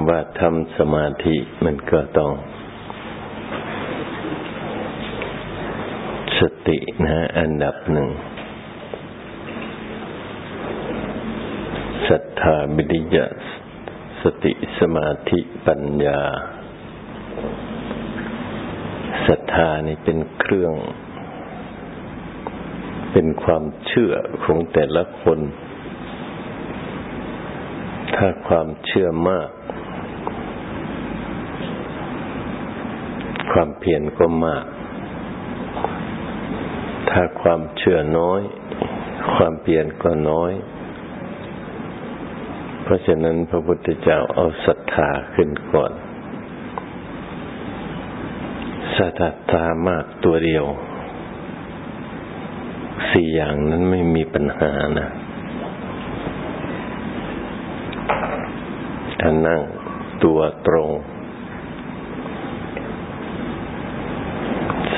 ำว่าทำสมาธิมันก็ต้อง สตินะอันดับหนึ่งศรัทธาบิริยสติสมาธิปัญญาศรัทธานี่เป็นเครื่อง เป็นความเชื่อของแต่ละคน ถ้าความเชื่อมาก ความเพียรก็มาก ถ้าความเชื่อน้อย ความเพียรก็น้อย เพราะฉะนั้นพระพุทธเจ้าเอาศรัทธาขึ้นก่อนศรัทธามากตัวเดียว สี่อย่างนั้นไม่มีปัญหานะถ้านั่งตัวตรง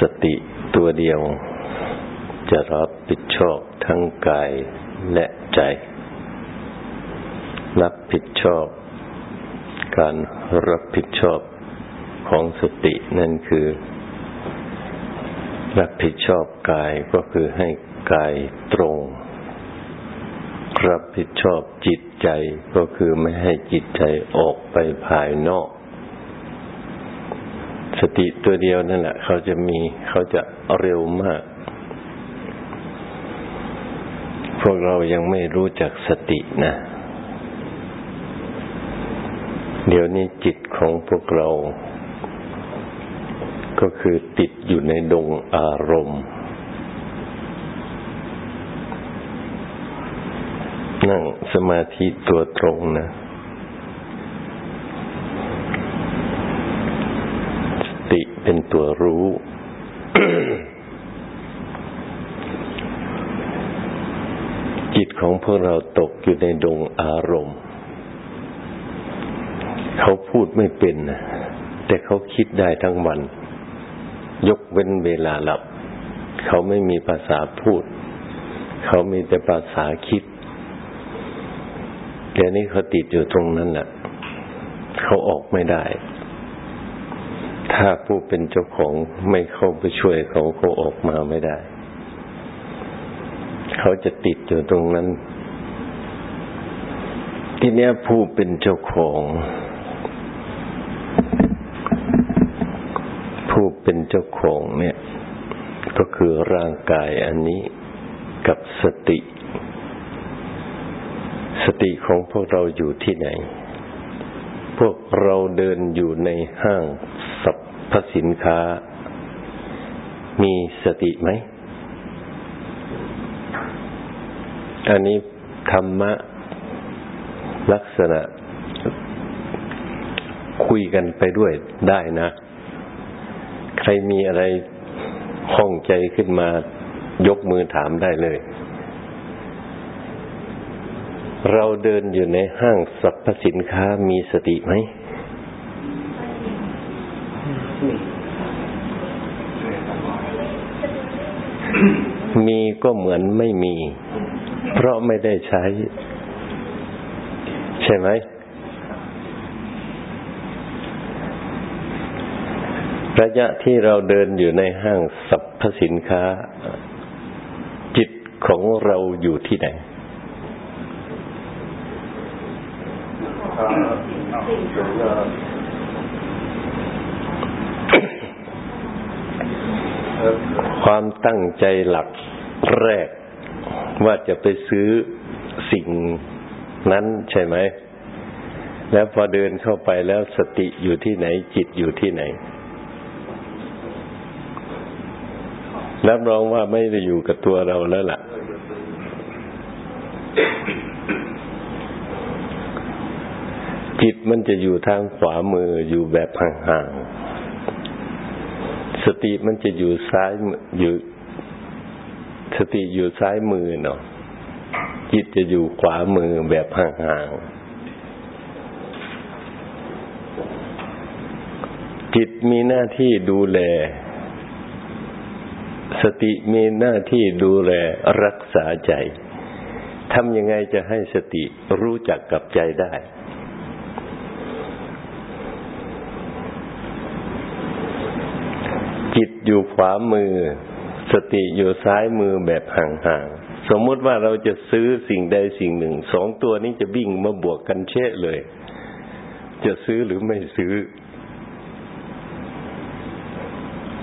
สติตัว เดียว จะรับผิดชอบทั้งกายและใจ รับผิดชอบ การรับผิดชอบของสตินั่นคือ รับผิดชอบกายก็คือให้กายตรง รับผิดชอบจิตใจก็คือไม่ให้จิตใจออกไปภายนอก สติตัวเดียวนั่นแหละเขาจะมีเขาจะเร็วมาก พวกเรายังไม่รู้จักสตินะ เดี๋ยวนี้จิตของพวกเรา ก็คือติดอยู่ในดงอารมณ์นั่งสมาธิตัวตรงนะ สติ เป็นตัวรู้ จิตของพวกเราตกอยู่ในดงอารมณ์ เขาพูดไม่เป็น แต่เขาคิดได้ทั้งวัน ยกเว้นเวลาหลับ เขาไม่มีภาษาพูด เขามีแต่ภาษาคิดเดี๋ยวนี้เขาติดอยู่ตรงนั้นแหละเขาออกไม่ได้ ถ้าผู้เป็นเจ้าของไม่เข้าไปช่วยเขาเขาออกมาไม่ได้ เขาจะติดอยู่ตรงนั้น ทีนี้ผู้เป็นเจ้าของ ผู้เป็นเจ้าของเนี่ย ก็คือร่างกายอันนี้กับสติ สติของพวกเราอยู่ที่ไหน พวกเราเดินอยู่ในห้าง สัพพสินค้า มีสติไหม อันนี้ธรรมะ ลักษณะ คุยกันไปด้วยได้นะ ใครมีอะไรห้องใจขึ้นมายกมือถามได้เลย เราเดินอยู่ในห้างสรรพสินค้ามีสติไหม มีก็เหมือนไม่มี เพราะไม่ได้ใช้ ใช่ไหมระยะที่เราเดินอยู่ในห้างสรรพสินค้า จิตของเราอยู่ที่ไหน ความตั้งใจหลักแรก ว่าจะไปซื้อสิ่งนั้นใช่ไหม แล้วพอเดินเข้าไปแล้วสติอยู่ที่ไหน จิตอยู่ที่ไหนรับรองว่าไม่ได้อยู่กับตัวเราแล้วล่ะ จิตมันจะอยู่ทางขวามืออยู่แบบห่าง สติมันจะอยู่ซ้ายอยู่ สติอยู่ซ้ายมือเนาะจิตจะอยู่ขวามือแบบห่างๆจิตมีหน้าที่ดูแล สติมีหน้าที่ดูแลรักษาใจทำยังไงจะให้สติรู้จักกับใจได้ จิตอยู่ขวามือ สติอยู่ซ้ายมือแบบห่างๆ สมมติว่าเราจะซื้อสิ่งใดสิ่งหนึ่ง สองตัวนี้จะวิ่งมาบวกกันเชะเลย จะซื้อหรือไม่ซื้อ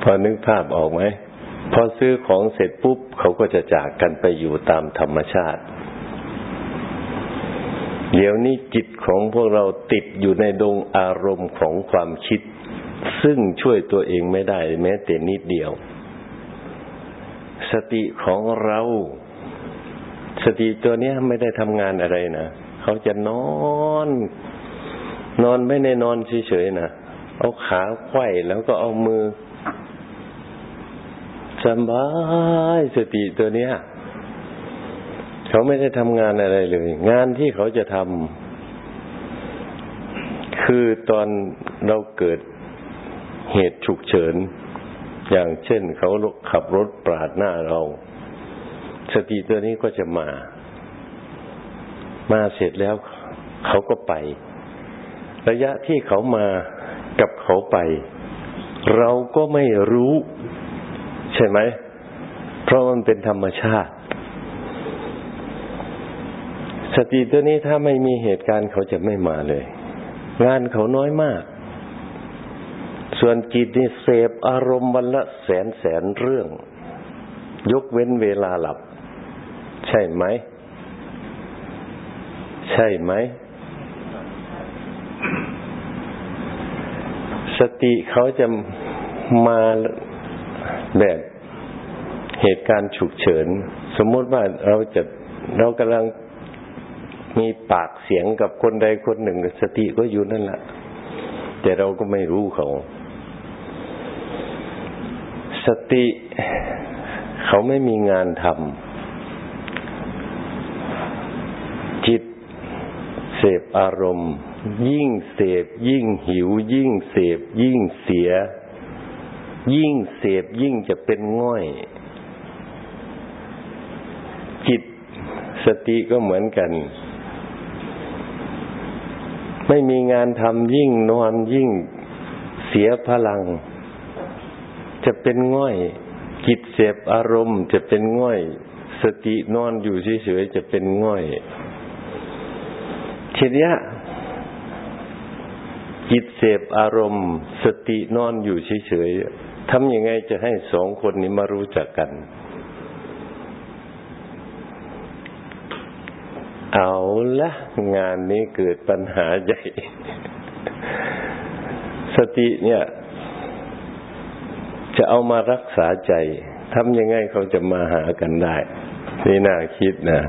พอนึกภาพออกไหมพอซื้อของเสร็จปุ๊บ เขาก็จะจากกันไปอยู่ตามธรรมชาติ เดี๋ยวนี้จิตของพวกเราติดอยู่ในดงอารมณ์ของความคิด ซึ่งช่วยตัวเองไม่ได้ แม้แต่นิดเดียว สติของเรา สติตัวนี้ไม่ได้ทำงานอะไรนะเขาจะนอน นอนไม่ได้นอนเฉยๆนะเอาขาไขว้แล้วก็เอามือสบายสติตัวเนี้ย เขาไม่ได้ทำงานอะไรเลย งานที่เขาจะทำคือตอนเราเกิด เหตุฉุกเฉิน อย่างเช่นเขาขับรถปาดหน้าเรา สติตัวนี้ก็จะมา มาเสร็จแล้วเขาก็ไป ระยะที่เขามากับเขาไป เราก็ไม่รู้ ใช่ไหม เพราะมันเป็นธรรมชาติ สติตัวนี้ถ้าไม่มีเหตุการณ์เขาจะไม่มาเลย งานเขาน้อยมาก ส่วนจิตนี่เสพอารมณ์วันละแสนแสนเรื่อง ยกเว้นเวลาหลับ ใช่ไหม ใช่ไหม สติเขาจะมาแบบเหตุการณ์ฉุกเฉิน สมมติว่าเราจะเรากำลังมีปากเสียงกับคนใดคนหนึ่งสติก็อยู่นั่นแหละแต่เราก็ไม่รู้เขา สติเขาไม่มีงานทำจิตเสพอารมณ์ ยิ่งเสพยิ่งหิว ยิ่งเสพยิ่งเสีย ยิ่งเสพยิ่งจะเป็นง่อย จิตสติก็เหมือนกัน ไม่มีงานทำยิ่งนอนยิ่งเสียพลัง จะเป็นง่อยจิตเสพอารมณ์ จะเป็นง่อย สตินอนอยู่เฉยๆจะเป็นง่อยทีนี้จิตเสพอารมณ์ สตินอนอยู่เฉยๆทำยังไงจะให้สองคนนี้มารู้จักกัน เอาละงานนี้เกิดปัญหาใหญ่ สติเนี่ย จะเอามารักษาใจทำยังไงเขาจะมาหากันได้ นี่น่าคิดนะ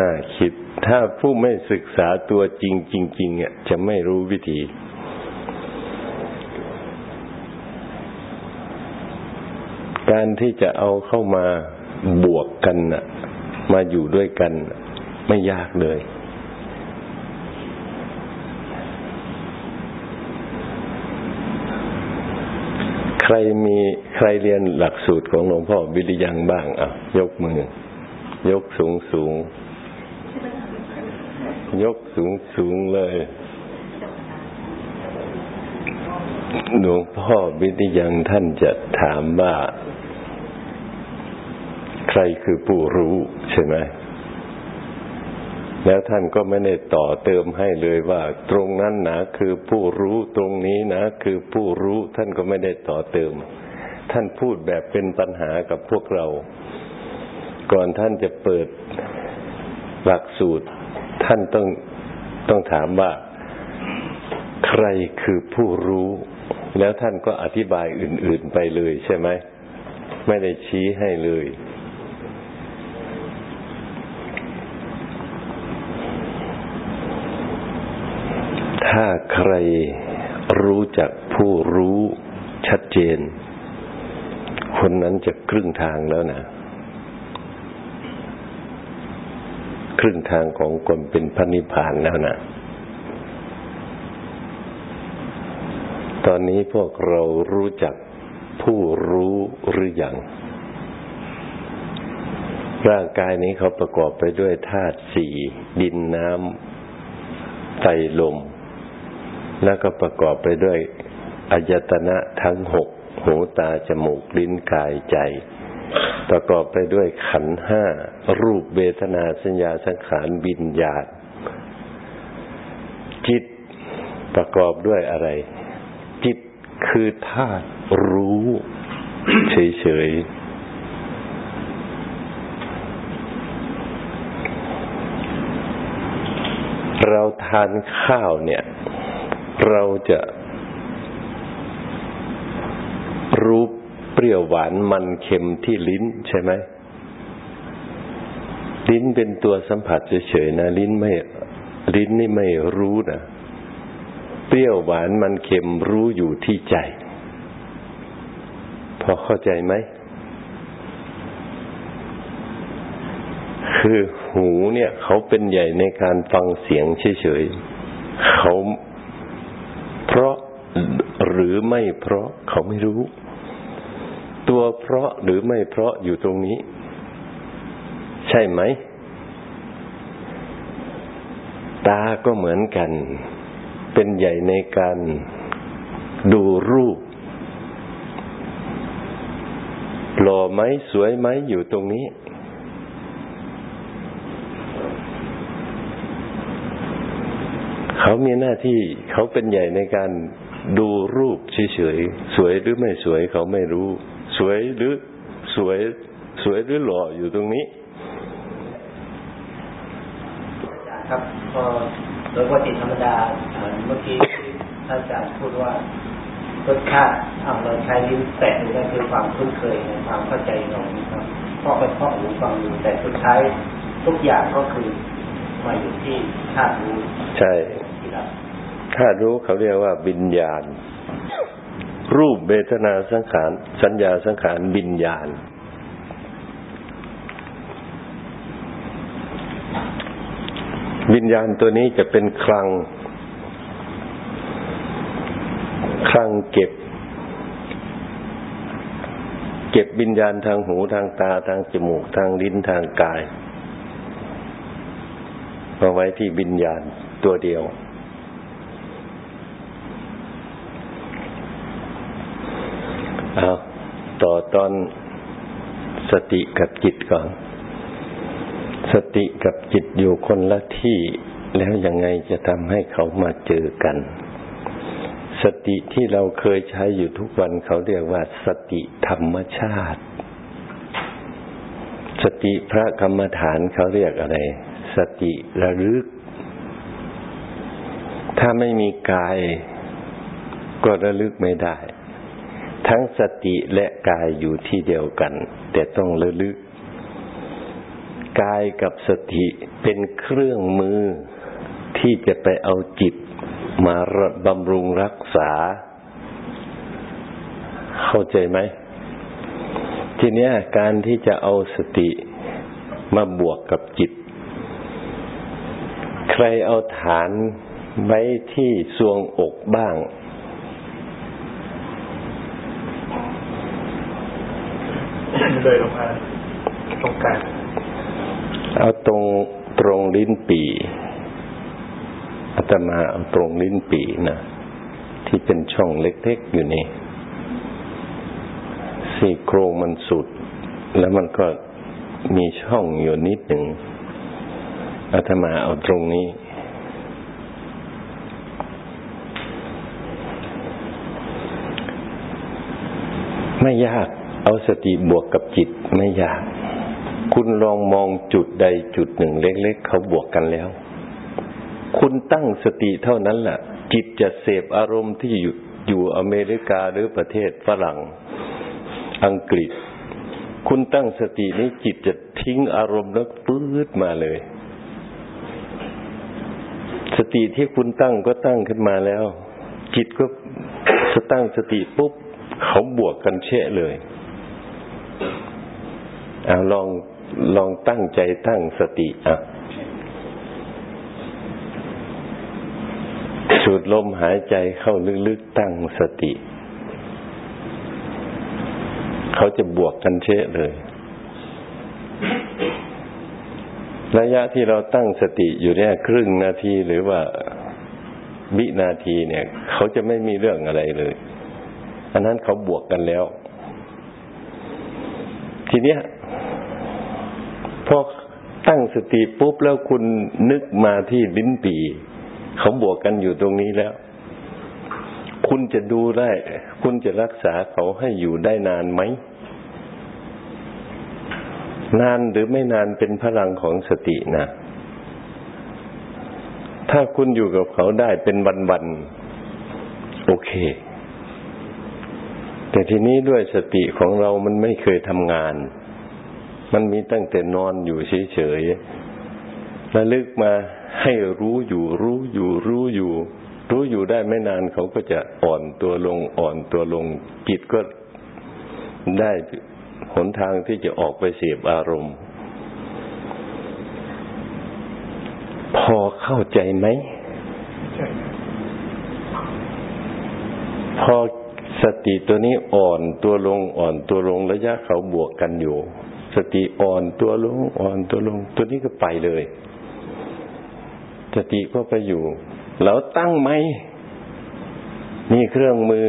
น่าคิด ถ้าผู้ไม่ศึกษาตัวจริงจริงๆอะจะไม่รู้วิธี การที่จะเอาเข้ามาบวกกันน่ะ มาอยู่ด้วยกัน ไม่ยากเลย รมีใครเรียนหลักสูตรของหลวงพ่อวิริยังบ้างอะ ยกมือ ยกสูงสูง ยกสูงสูงเลย หลวงพ่อวิริยังท่านจะถามว่า ใครคือผู้รู้ใช่ไหม แล้วท่านก็ไม่ได้ต่อเติมให้เลยว่า ตรงนั้นนะคือผู้รู้ตรงนี้นะ คือผู้รู้ท่านก็ไม่ได้ต่อเติม ท่านพูดแบบเป็นปัญหากับพวกเรา ก่อนท่านจะเปิดหลักสูตร ท่านต้องต้องถามว่า ใครคือผู้รู้ แล้วท่านก็อธิบายอื่น ๆไปเลยใช่ไหมไม่ได้ชี้ให้เลยถ้าใค รรู้จักผู้รู้ชัดเจน คนนั้นจะครึ่งทางแล้วนะ ครึ่งทางของคนเป็นพระนิพพานแล้วนะตอนนี้พวกเรารู้จักผู้รู้หรืออยังร่างกายนี้เขาประกอบไปด้วยธาตุสี่ดินน้ำไฟลม แล้วก็ประกอบไปด้วยอายตนะทั้งหกหูตาจมูกลิ้นกายใจ ประกอบไปด้วยขันห้า รูปเวทนาสัญญาสังขารบิญญาณจิตประกอบด้วยอะไร จิตคือธาตุรู้เฉยๆเราทานข้าวเนี่ย เราจะรู้เปรี้ยวหวานมันเค็มที่ลิ้นใช่ไหมลิ้นเป็นตัวสัมผัสเฉยๆนะลิ้นไม่ลิ้นนี่ไม่รู้นะเปรี้ยวหวานมันเค็มรู้อยู่ที่ใจ พอเข้าใจไหมคือหูเนี่ย เขาเป็นใหญ่ในการฟังเสียงเฉยๆเขา รือไม่เพราะเขาไม่รู้ ตัวเพราะหรือไม่เพราะอยู่ตรงนี้ ใช่ไหม ตาก็เหมือนกัน เป็นใหญ่ในการดูรูป หล่อไหมสวยไหมอยู่ตรงนี้เขามีหน้าที่เขาเป็นใหญ่ในการ ดูรูปเฉยๆ สวยหรือไม่สวยเขาไม่รู้ สวยหรือสวย สวยหรือหล่ออยู่ตรงนี้ครับพอโดยปกติธรรมดาเมื่อกี้ท่านอาจารย์พูดว่ารสชาติเราใช้ลิ้นแตะนี่ก็คือความคุ้นเคยในความเข้าใจของครับพ่อไปพ่อหูฟังดูแต่สุดท้ายทุกอย่างก็คือมาอยู่ที่ธาตุรู้ใช่ ที่เรารู้เขาเรียกว่าบิญญาณ รูปเวทนาสังขาร สัญญาสังขารบิญญาณ วิญญาณตัวนี้จะเป็นคลัง คลังเก็บ เก็บวิญญาณทางหูทางตาทางจมูกทางลิ้นทางกายเอาไว้ที่วิญญาณตัวเดียว เอาต่อตอนสติกับจิตก่อน สติกับจิตอยู่คนละที่ แล้วยังไงจะทำให้เขามาเจอกัน สติที่เราเคยใช้อยู่ทุกวันเขาเรียกว่า สติธรรมชาติ สติพระกรรมฐานเขาเรียกอะไร สติระลึก ถ้าไม่มีกาย ก็ระลึกไม่ได้ ทั้งสติและกายอยู่ที่เดียวกัน แต่ต้องระลึก กายกับสติเป็นเครื่องมือที่จะไปเอาจิตมาบำรุงรักษา เข้าใจไหม ทีนี้การที่จะเอาสติมาบวกกับจิต ใครเอาฐานไว้ที่ทรวงอกบ้าง เลยลงมาตรงกลางเอาตรงตรงลิ้นปีอาตมาเอาตรงลิ้นปีนะที่เป็นช่องเล็กๆอยู่นี่สี่โครงมันสุด แล้วมันก็มีช่องอยู่นิดหนึ่งอาตมาเอาตรงนี้ ไม่ยาก เอาสติบวกกับจิตไม่ยาก คุณลองมองจุดใดจุดหนึ่งเล็กๆเขาบวกกันแล้ว คุณตั้งสติเท่านั้นแหละจิตจะเสพอารมณ์ที่อยู่อยู่อเมริกาหรือประเทศฝรั่ง อังกฤษ คุณตั้งสตินี้จิตจะทิ้งอารมณ์แล้วปื๊ดมาเลย สติที่คุณตั้งก็ตั้งขึ้นมาแล้ว จิตก็ตั้งสติปุ๊บเขาบวกกันเชะเลย เอาลองลองตั้งใจตั้งสติอะสูดลมหายใจเข้าลึกๆตั้งสติ เขาจะบวกกันเชะเลย ระยะที่เราตั้งสติอยู่เนี่ยครึ่งนาทีหรือว่าวินาทีเนี่ย เขาจะไม่มีเรื่องอะไรเลย อันนั้นเขาบวกกันแล้ว ทีเนี้ยพอตั้งสติปุ๊บแล้วคุณนึกมาที่ลิ้นปีเขาบวกกันอยู่ตรงนี้แล้ว คุณจะดูได้ คุณจะรักษาเขาให้อยู่ได้นานไหม นานหรือไม่นานเป็นพลังของสตินะ ถ้าคุณอยู่กับเขาได้เป็นวันๆโอเค แต่ทีนี้ด้วยสติของเรามันไม่เคยทำงาน มันมีตั้งแต่นอนอยู่เฉยๆระลึกมาให้รู้อยู่รู้อยู่รู้อยู่ รู้อยู่ได้ไม่นานเขาก็จะอ่อนตัวลงอ่อนตัวลงจิตก็ได้หนทางที่จะออกไปเสพอารมณ์ พอเข้าใจไหม พอ สติตัวนี้อ่อนตัวลงอ่อนตัวลงระยะเขาบวกกันอยู่ สติอ่อนตัวลงอ่อนตัวลง ตัวนี้ก็ไปเลย สติก็ไปอยู่ แล้วตั้งไหมมีเครื่องมือ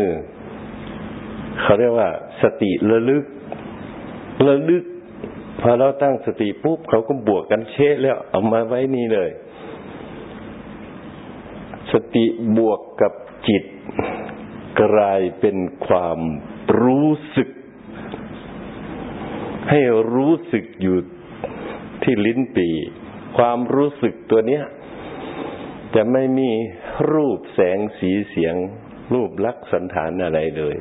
เขาเรียกว่า สติระลึก ระลึกพอเราตั้งสติปุ๊บเขาก็บวกกันเชะแล้วเอามาไว้นี่เลย สติบวกกับจิต กลายเป็นความรู้สึก ให้รู้สึกอยู่ที่ลิ้นปี ความรู้สึกตัวเนี้ย จะไม่มีรูปแสงสีเสียง รูปลักษณ์สันฐานอะไรเลย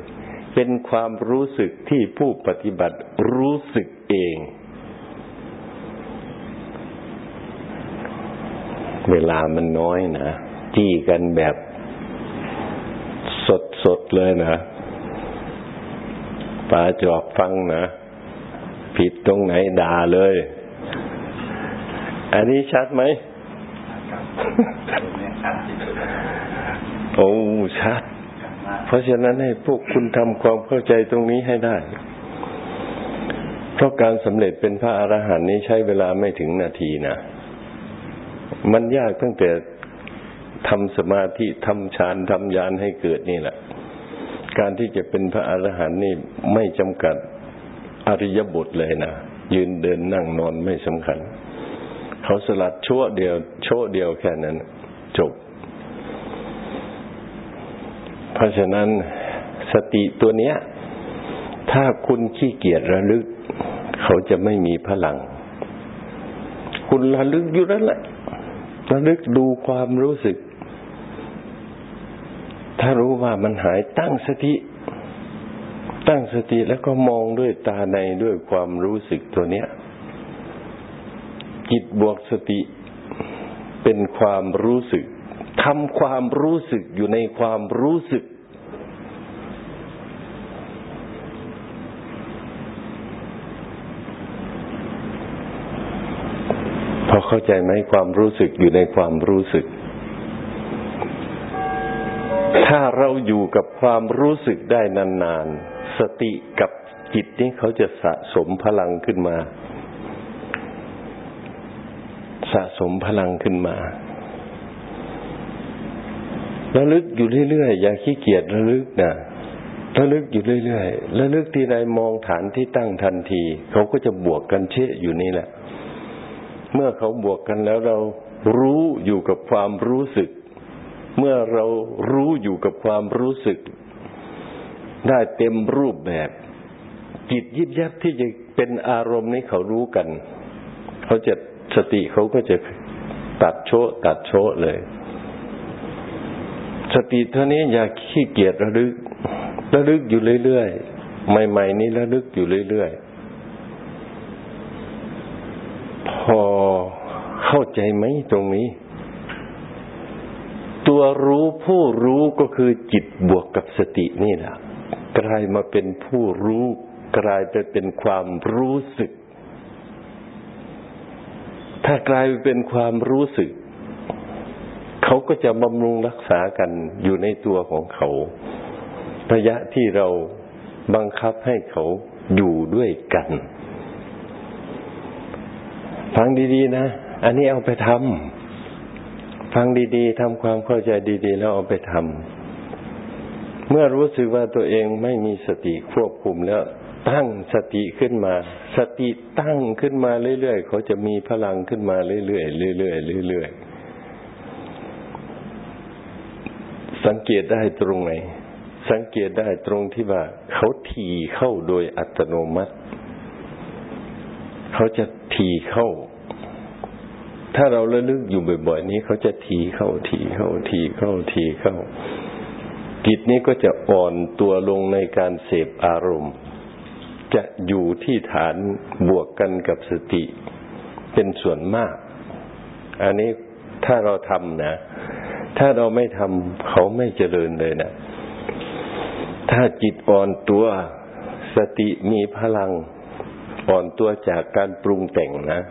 เป็นความรู้สึกที่ผู้ปฏิบัติรู้สึกเอง เวลามันน้อยนะจี้กันแบบ สดๆเลยนะปาจอบฟังนะผิดตรงไหนด่าเลย อันนี้ชัดไหมโอ้ชัด เพราะฉะนั้นให้พวกคุณทำความเข้าใจตรงนี้ให้ได้ เพราะการสำเร็จเป็นพระอรหันต์นี้ใช้เวลาไม่ถึงนาทีนะ มันยากตั้งแต่ ทำสมาธิทำฌานทำยานให้เกิดนี่แหละ การที่จะเป็นพระอรหันต์นี่ไม่จำกัดอริยบทเลยนะยืนเดินนั่งนอนไม่สำคัญ เขาสลัดชั่วเดียวชั่วเดียวแค่นั้น จบ เพราะฉะนั้นสติตัวเนี้ย ถ้าคุณขี้เกียจระลึก เขาจะไม่มีพลัง คุณระลึกอยู่นั่นแหละระลึกดูความรู้สึก ถ้ารู้ว่ามันหายตั้งสติ ตั้งสติแล้วก็มองด้วยตาในด้วยความรู้สึกตัวเนี้ย จิตบวกสติเป็นความรู้สึกทำความรู้สึกอยู่ในความรู้สึก พอเข้าใจไหมความรู้สึกอยู่ในความรู้สึก ถ้าเราอยู่กับความรู้สึกได้นานๆ สติกับจิตนี้เขาจะสะสมพลังขึ้นมา สะสมพลังขึ้นมาระลึกอยู่เรื่อยๆ อย่าขี้เกียจระลึกนะระลึกอยู่เรื่อยๆระลึกทีใดมองฐานที่ตั้งทันที เขาก็จะบวกกันเชะอยู่นี่แหละ เมื่อเขาบวกกันแล้วเรารู้อยู่กับความรู้สึก เมื่อเรารู้อยู่กับความรู้สึก ได้เต็มรูปแบบ จิตยิบยับที่จะเป็นอารมณ์นี้เขารู้กัน เขาจะสติเขาก็จะตัดโชตัดโชเลย สติเท่านี้อย่าขี้เกียจระลึก ระลึกอยู่เรื่อยๆใหม่ๆนี้ระลึกอยู่เรื่อยๆพอเข้าใจไหมตรงนี้ ตัวรู้ผู้รู้ก็คือจิตบวกกับสตินี่แหละกลายมาเป็นผู้รู้กลายไปเป็นความรู้สึก ถ้ากลายไปเป็นความรู้สึก เขาก็จะบำรุงรักษากันอยู่ในตัวของเขา ระยะที่เราบังคับให้เขาอยู่ด้วยกันฟังดีๆนะ อันนี้เอาไปทำ ฟังดีๆทำความเข้าใจดี ๆ แล้วเอาไปทำเเมื่อรู้สึกว่าตัวเองไม่มีสติควบคุมแล้ว ตั้งสติขึ้นมา สติตั้งขึ้นมาเรื่อยๆเขาจะมีพลังขึ้นมาเรื่อยๆเรื่อยๆเรื่อยๆสังเกตได้ตรงไหนสังเกตได้ตรงที่ว่าเขาทีเข้าโดยอัตโนมัติ เขาจะทีเข้า ถ้าเราระลึกอยู่บ่อย ๆ นี้เขาจะทีเข้าทีเข้าทีเข้าทีเข้า จิตนี้ก็จะอ่อนตัวลงในการเสพอารมณ์ จะอยู่ที่ฐานบวกกันกับสติ เป็นส่วนมาก อันนี้ถ้าเราทำนะ ถ้าเราไม่ทำเขาไม่เจริญเลยนะ ถ้าจิตอ่อนตัวสติมีพลัง อ่อนตัวจากการปรุงแต่งนะ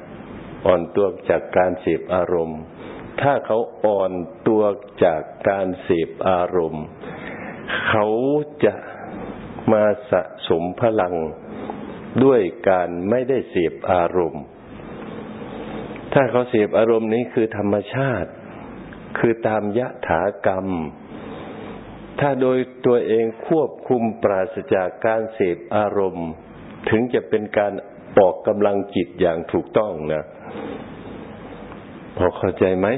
อ่อนตัวจากการเสพอารมณ์ ถ้าเขาอ่อนตัวจากการเสพอารมณ์ เขาจะมาสะสมพลังด้วยการไม่ได้เสพอารมณ์ ถ้าเขาเสพอารมณ์นี้คือธรรมชาติ คือตามยะถากรรม ถ้าโดยตัวเองควบคุมปราศจากการเสพอารมณ์ ถึงจะเป็นการออกกำลังจิตอย่างถูกต้องนะ พอเข้าใจไหม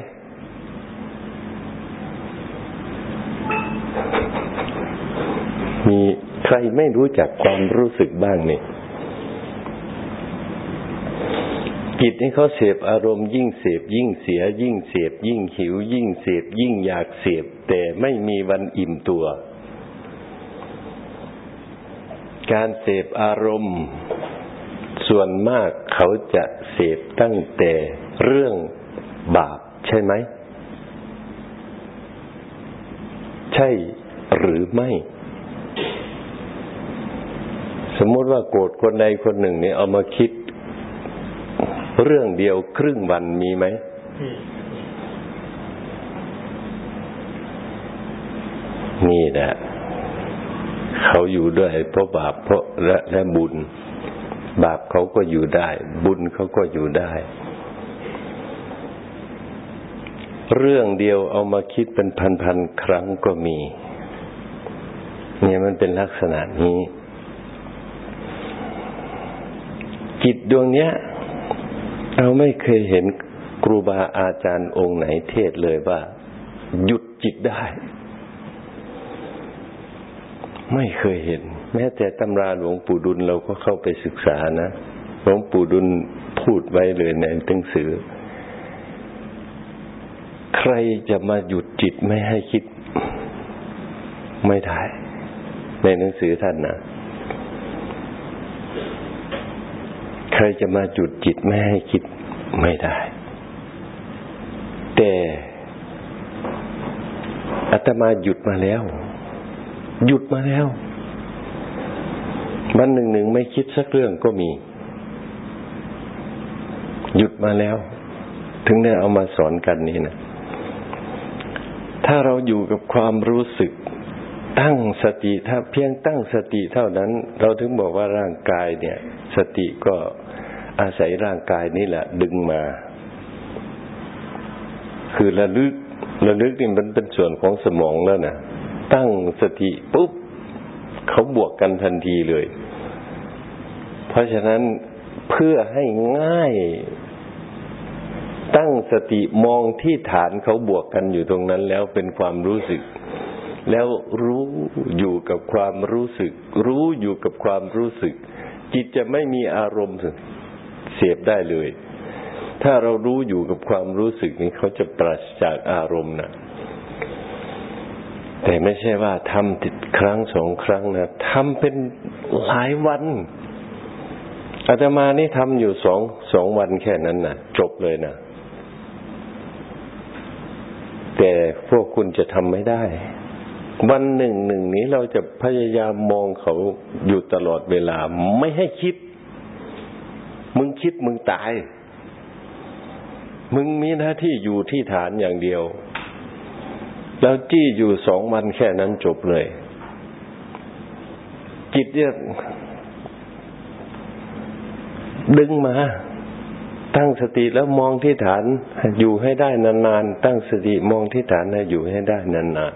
มีใครไม่รู้จักความรู้สึกบ้างเนี่ยจิตนี่เขาเสพอารมณ์ยิ่งเสพยิ่งเสีย ยิ่งเสพยิ่งหิว ยิ่งเสพยิ่งอยากเสพแต่ไม่มีวันอิ่มตัว การเสพอารมณ์ ส่วนมากเขาจะเสพตั้งแต่เรื่องบาปใช่ไหม ใช่หรือไม่ สมมติว่าโกรธคนใดคนหนึ่งเนี่ยเอามาคิด เรื่องเดียวครึ่งวันมีไหมนี่แหละเขาอยู่ด้วยเพราะบาปเพราะและและบุญ บาปเขาก็อยู่ได้ บุญเขาก็อยู่ได้ เรื่องเดียวเอามาคิดเป็นพันๆครั้งก็มี เนี่ยมันเป็นลักษณะนี้ จิตดวงเนี้ย เราไม่เคยเห็นครูบาอาจารย์องค์ไหนเทศเลยว่า หยุดจิตได้ ไม่เคยเห็น แม้แต่ตำราหลวงปู่ดุลเราก็เข้าไปศึกษานะหลวงปู่ดุลพูดไว้เลยในหนังสือ ใครจะมาหยุดจิตไม่ให้คิด ไม่ได้ ในหนังสือท่านนะใครจะมาจุดจิตไม่ให้คิดไม่ได้ แต่อาตมาหยุดมาแล้ว หยุดมาแล้ว วันหนึ่งหนึ่งไม่คิดสักเรื่องก็มี หยุดมาแล้ว ถึงได้เอามาสอนกันนี่นะถ้าเราอยู่กับความรู้สึกตั้งสติถ้าเพียงตั้งสติเท่านั้น เราถึงบอกว่าร่างกายเนี่ย สติก็อาศัยร่างกายนี่แหละ ดึงมา คือระลึกระลึกนี่มันเป็นส่วนของสมองแล้วนะตั้งสติปุ๊บเขาบวกกันทันทีเลย เพราะฉะนั้นเพื่อให้ง่าย ตั้งสติมองที่ฐานเขาบวกกันอยู่ตรงนั้นแล้วเป็นความรู้สึก แล้วรู้อยู่กับความรู้สึก รู้อยู่กับความรู้สึก จิตจะไม่มีอารมณ์เสพได้เลย ถ้าเรารู้อยู่กับความรู้สึกนี้เขาจะปราศจากอารมณ์นะแต่ไม่ใช่ว่าทำติดครั้งสองครั้งนะทำเป็นหลายวัน อาตมานี่ทำอยู่สองสองวันแค่นั้นนะจบเลยนะแต่พวกคุณจะทำไม่ได้ วันหนึ่งหนึ่งนี้เราจะพยายามมองเขาอยู่ตลอดเวลา ไม่ให้คิด มึงคิดมึงตาย มึงมีหน้าที่อยู่ที่ฐานอย่างเดียว แล้วจี้อยู่สองวันแค่นั้นจบเลยจิตเนี่ย ดึงมา ตั้งสติแล้วมองที่ฐานอยู่ให้ได้นานๆตั้งสติมองที่ฐานให้อยู่ให้ได้นาน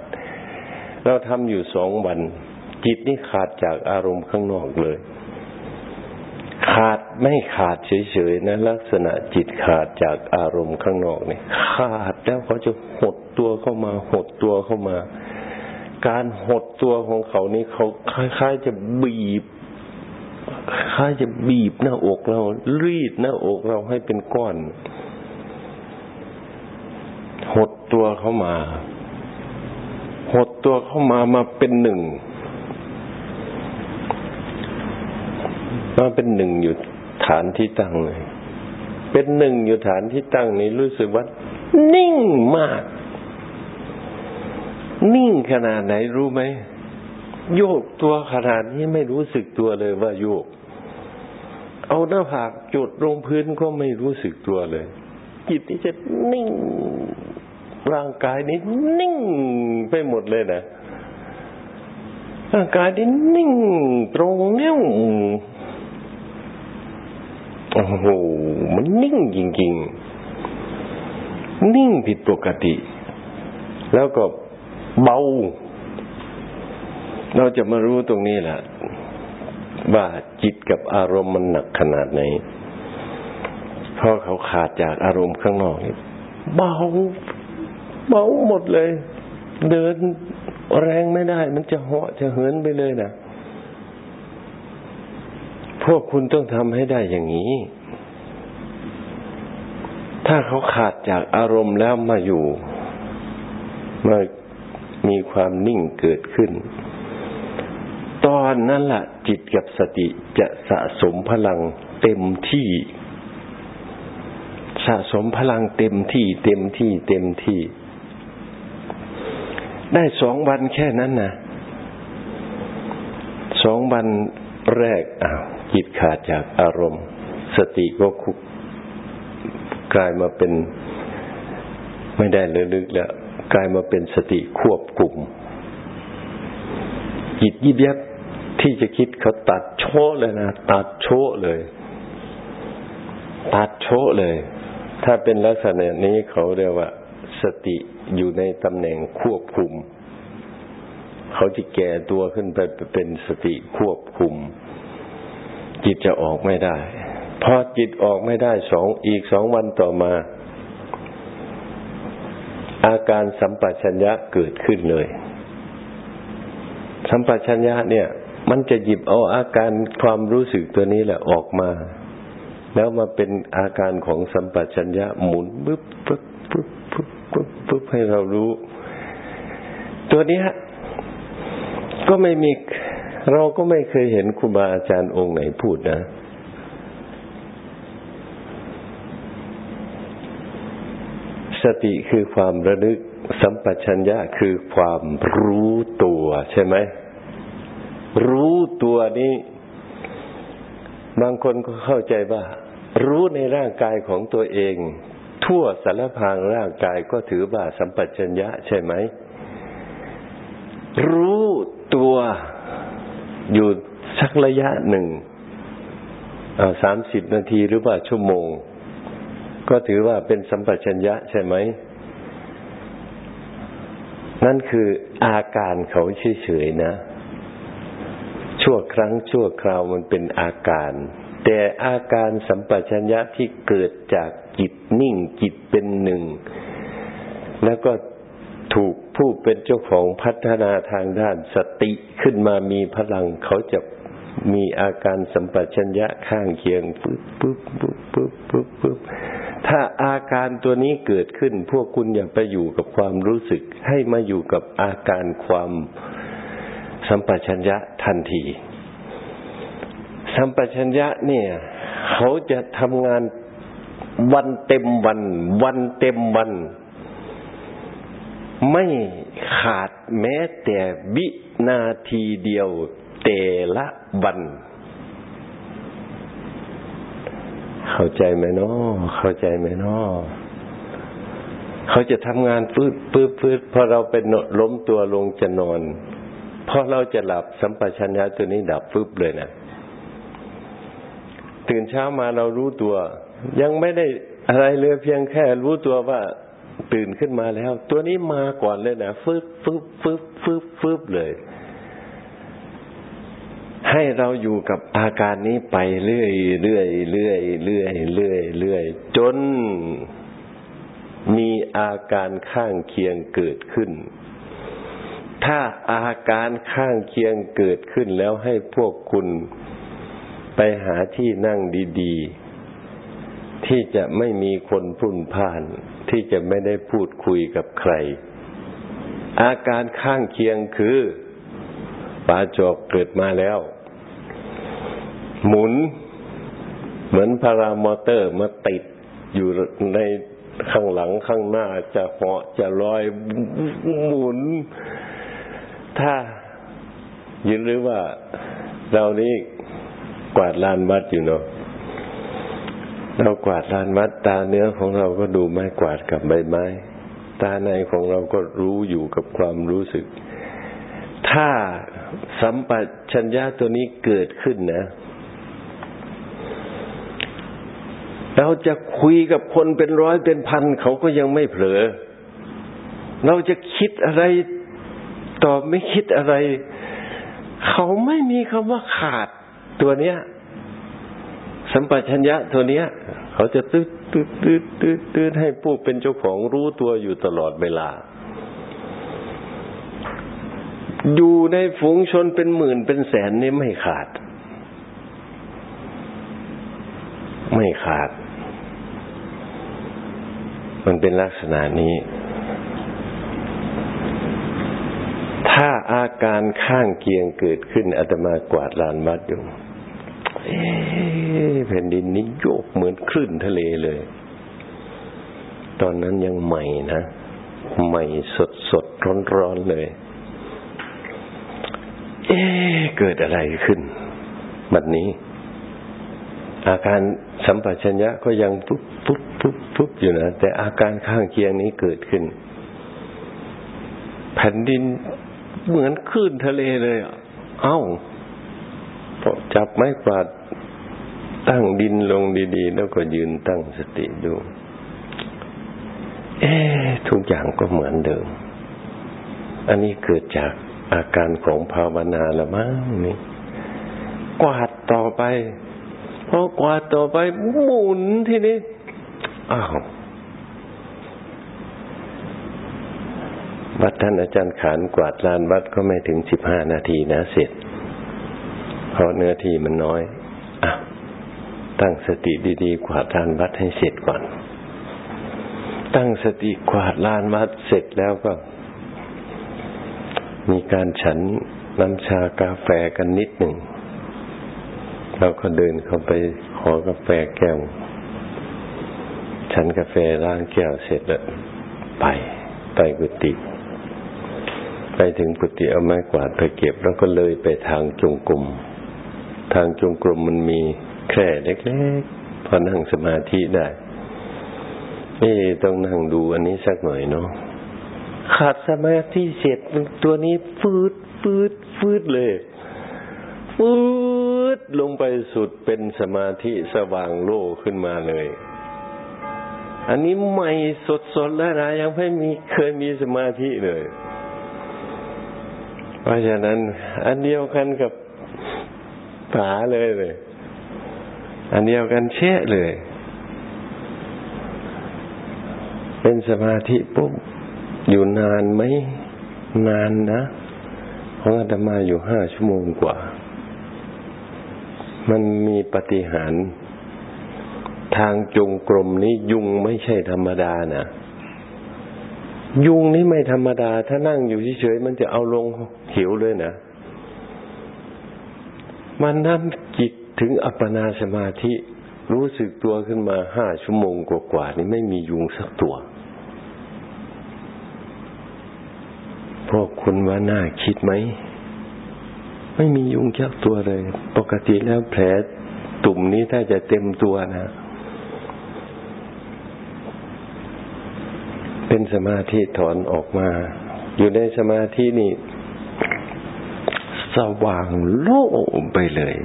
ๆเราทำอยู่สองวัน จิตนี่ขาดจากอารมณ์ข้างนอกเลย ขาดไม่ขาดเฉยๆนะลักษณะจิตขาดจากอารมณ์ข้างนอกนี่ขาดแล้วเขาจะหดตัวเข้ามา หดตัวเข้ามา การหดตัวของเขานี่เขาคล้ายๆจะบีบ คล้ายจะบีบหน้าอกเรา รีดหน้าอกเราให้เป็นก้อน หดตัวเข้ามา หดตัวเข้ามามาเป็นหนึ่งมาเป็นหนึ่งอยู่ฐานที่ตั้งเลย เป็นหนึ่งอยู่ฐานที่ตั้งนี้รู้สึกว่านิ่งมาก นิ่งขนาดไหนรู้ไหมโยกตัวขนาดนี้ไม่รู้สึกตัวเลยว่าโยก เอาหน้าผากจุดลงพื้นก็ไม่รู้สึกตัวเลย จิตนี่จะนิ่งร่างกายนี้นิ่งไปหมดเลยนะร่างกายนี้นิ่ง ตรงเนี้ยโอ้โหมันนิ่งจริงๆ นิ่งผิดปกติ แล้วก็เบา เราจะมารู้ตรงนี้แหละ ว่าจิตกับอารมณ์มันหนักขนาดไหนเพราะเขาขาดจากอารมณ์ข้างนอกเบาเบาหมดเลย เดินแรงไม่ได้ มันจะเหาะจะเหินไปเลยนะพวกคุณต้องทำให้ได้อย่างนี้ ถ้าเขาขาดจากอารมณ์แล้วมาอยู่ มามีความนิ่งเกิดขึ้น ตอนนั้นละ่ะ จิตกับสติจะสะสมพลังเต็มที่ สะสมพลังเต็มที่ เต็มที่ เต็มที่ ได้สองวันแค่นั้นนะสองวันแรกอ้าวจิตขาดจากอารมณ์ สติก็คุกกลายมาเป็น ไม่ได้เลยลึกแล้ว กลายมาเป็นสติควบคุมจิตยิบยับ ที่จะคิดเขาตัดโชเลยนะตัดโชเลย ตัดโชเลย ถ้าเป็นลักษณะนี้เขาเรียกว่า สติอยู่ในตำแหน่งควบคุม เขาจะแก่ตัวขึ้นไปเป็นสติควบคุม จิตจะออกไม่ได้พอจิตออกไม่ได้สองอีกสองวันต่อมา อาการสัมปชัญญะเกิดขึ้นเลย สัมปชัญญะเนี่ย มันจะหยิบเอาอาการความรู้สึกตัวนี้แหละออกมา แล้วมาเป็นอาการของสัมปชัญญะหมุนปึ๊บปึ๊บปึ๊บปึ๊บปึ๊บปึ๊บให้เรารู้ ตัวนี้ก็ไม่มีเราก็ไม่เคยเห็นครูบาอาจารย์องค์ไหนพูดนะสติคือความระลึก สัมปชัญญะคือความรู้ตัวใช่ไหม รู้ตัวนี้ บางคนก็เข้าใจว่า รู้ในร่างกายของตัวเอง ทั่วสารพางร่างกายก็ถือว่าสัมปชัญญะใช่ไหม รู้ตัวอยู่สักระยะหนึ่งสามสิบนาทีหรือว่าชั่วโมง ก็ถือว่าเป็นสัมปชัญญะใช่ไหม นั่นคืออาการเขาเฉยๆนะ ชั่วครั้งชั่วคราวมันเป็นอาการ แต่อาการสัมปชัญญะที่เกิดจากจิตนิ่งจิตเป็นหนึ่ง แล้วก็ถูกผู้เป็นเจ้าของพัฒนาทางด้านสติขึ้นมามีพลังเขาจะมีอาการสัมปชัญญะข้างเคียงปึ๊บปึ๊บปึ๊บปึ๊บปึ๊บปึ๊บถ้าอาการตัวนี้เกิดขึ้น พวกคุณอย่าไปอยู่กับความรู้สึก ให้มาอยู่กับอาการความ สัมปชัญญะทันที สัมปชัญญะเนี่ย เขาจะทำงานวันเต็มวัน วันเต็มวัน ไม่ขาดแม้แต่วินาทีเดียวแต่ละวัน เข้าใจไหมนาะเข้าใจไหมนาะเขาจะทำงานฟืดฟืดฟืดพอเราเป็นล้มตัวลงจะนอน พอเราจะหลับสัมปชัญญะตัวนี้ดับฟึบเลยนะตื่นเช้ามาเรารู้ตัว ยังไม่ได้อะไรเลยเพียงแค่รู้ตัวว่าตื่นขึ้นมาแล้ว ตัวนี้มาก่อนเลยนะฟึบฟึบฟึบฟึบฟึบเลย ให้เราอยู่กับอาการนี้ไปเรื่อยเรื่อยเรื่อยเรื่อยเรื่อยเรื่อยจนมีอาการข้างเคียงเกิดขึ้น ถ้าอาการข้างเคียงเกิดขึ้นแล้วให้พวกคุณไปหาที่นั่งดีๆ ที่จะไม่มีคนพุ่นพ่าน ที่จะไม่ได้พูดคุยกับใคร อาการข้างเคียงคือปลาจอกเกิดมาแล้ว หมุนเหมือนพารามอเตอร์มาติดอยู่ในข้างหลังข้างหน้าจะเหาะจะลอยหมุน ถ้ายินหรือว่าเรานี่กวาดลานวัดอยู่เนาะเรากวาดลานวัดตาเนื้อของเราก็ดูไม้กวาดกับใบไม้ ตาในของเราก็รู้อยู่กับความรู้สึก ถ้าสัมปชัญญะตัวนี้เกิดขึ้นนะเราจะคุยกับคนเป็นร้อยเป็นพันเขาก็ยังไม่เผลอ เราจะคิดอะไร ตอบไม่คิดอะไร เขาไม่มีคำว่าขาดตัวเนี้ย สัมปชัญญะตัวเนี้ย เขาจะตืดตืดตืดตืดตืดให้ผู้เป็นเจ้าของรู้ตัวอยู่ตลอดเวลา อยู่ในฝูงชนเป็นหมื่นเป็นแสนนี่ไม่ขาด ไม่ขาด มันเป็นลักษณะนี้ ถ้าอาการข้างเคียงเกิดขึ้นอาตมากวาดลานวัดอยู่แผ่นดินนี้โยกเหมือนคลื่นทะเลเลย ตอนนั้นยังใหม่นะ ใหม่สดสดร้อนร้อนเลย เอ๊เกิดอะไรขึ้น บัดนี้ อาการสัมปชัญญะก็ยังปุ๊บปุ๊บปุ๊บปุ๊บอยู่นะ แต่อาการข้างเคียงนี้เกิดขึ้น แผ่นดิน เหมือนคลื่นทะเลเลยเอ้าจับไม้กวาดตั้งดินลงดี ๆ แล้วก็ยืนตั้งสติดู เอ๊ทุกอย่างก็เหมือนเดิม อันนี้เกิดจากอาการของภาวนาละมั้งนี่ กวาดต่อไปพอกวาดต่อไปหมุนทีนี้อ้าว วัดท่านอาจารย์ขานกวาดลานวัดก็ไม่ถึงสิบห้านาทีนะเสร็จ เพราะเนื้อที่มันน้อยอะตั้งสติดีๆ กวาดลานวัดให้เสร็จก่อน ตั้งสติกวาดลานวัดเสร็จแล้วก็ มีการฉันน้ำชากาแฟกันนิดหนึ่ง เราก็เดินเข้าไปขอกาแฟแก้ว ฉันกาแฟล้างแก้วเสร็จแล้วไปไปกุฏิ ไปถึงกุฏิเอาไม้กวาดไปเก็บ แล้วก็เลยไปทางจงกรมทางจงกรมมันมีแคร่เล็กๆพอนั่งสมาธิได้นี่ต้องนั่งดูอันนี้สักหน่อยเนาะขาดสมาธิเสร็จตัวนี้ฟืดฟืดฟืดเลยฟืดลงไปสุดเป็นสมาธิสว่างโลกขึ้นมาเลย อันนี้ใหม่สดๆแล้วนะยังไม่มีเคยมีสมาธิเลย เพราะฉะนั้น อันเดียวกันกับผาเลยเลย อันเดียวกันเช่เลย เป็นสมาธิปุ๊บอยู่นานไหมนานนะของอาตมาอยู่ห้าชั่วโมงกว่า มันมีปฏิหารทางจงกรมนี้ยุงไม่ใช่ธรรมดานะยุงนี่ไม่ธรรมดา ถ้านั่งอยู่เฉยๆมันจะเอาลง หิวเลยนะมันนั่นจิตถึงอัปปนาสมาธิรู้สึกตัวขึ้นมาห้าชั่วโมงกว่าๆนี่ไม่มียุงสักตัวพวกคุณว่าน่าคิดไหม ไม่มียุงยักตัวเลย ปกติแล้วแผลตุ่มนี้ถ้าจะเต็มตัวนะ เป็นสมาธิถอนออกมา อยู่ในสมาธินี่ สว่างโล่ไปเลย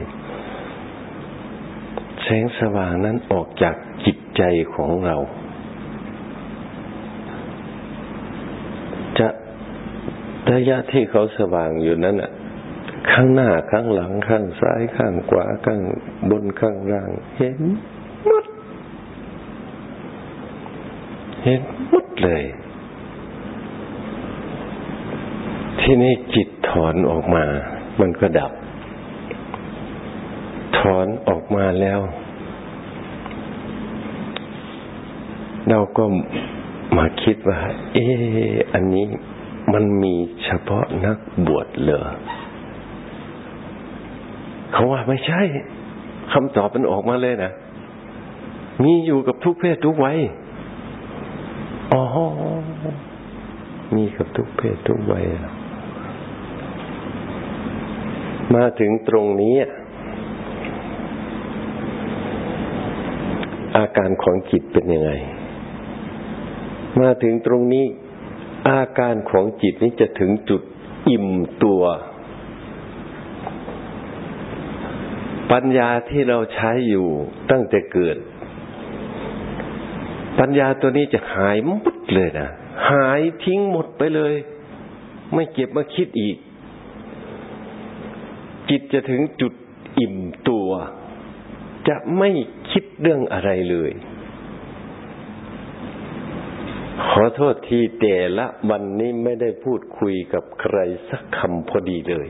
แสงสว่างนั้นออกจากจิตใจของเรา จะระยะที่เขาสว่างอยู่นั้นอะข้างหน้าข้างหลังข้างซ้ายข้างขวาข้างบนข้างล่าง เห็นหมดเห็นหมดเลย ที่นี่จิตถอนออกมา มันก็ดับ ถอนออกมาแล้ว เราก็มาคิดว่า เอออันนี้มันมีเฉพาะนักบวชเหรอเขาว่าไม่ใช่คำตอบมันออกมาเลยนะ มีอยู่กับทุกเพศทุกวัยอ๋อมีกับทุกเพศทุกวัย มาถึงตรงนี้ อาการของจิตเป็นยังไง มาถึงตรงนี้ อาการของจิตนี้จะถึงจุดอิ่มตัว ปัญญาที่เราใช้อยู่ตั้งแต่เกิด ปัญญาตัวนี้จะหายหมดเลยนะหายทิ้งหมดไปเลย ไม่เก็บมาคิดอีก จิตจะถึงจุดอิ่มตัว จะไม่คิดเรื่องอะไรเลย ขอโทษทีแต่ละวันนี้ไม่ได้พูดคุยกับใครสักคำพอดีเลย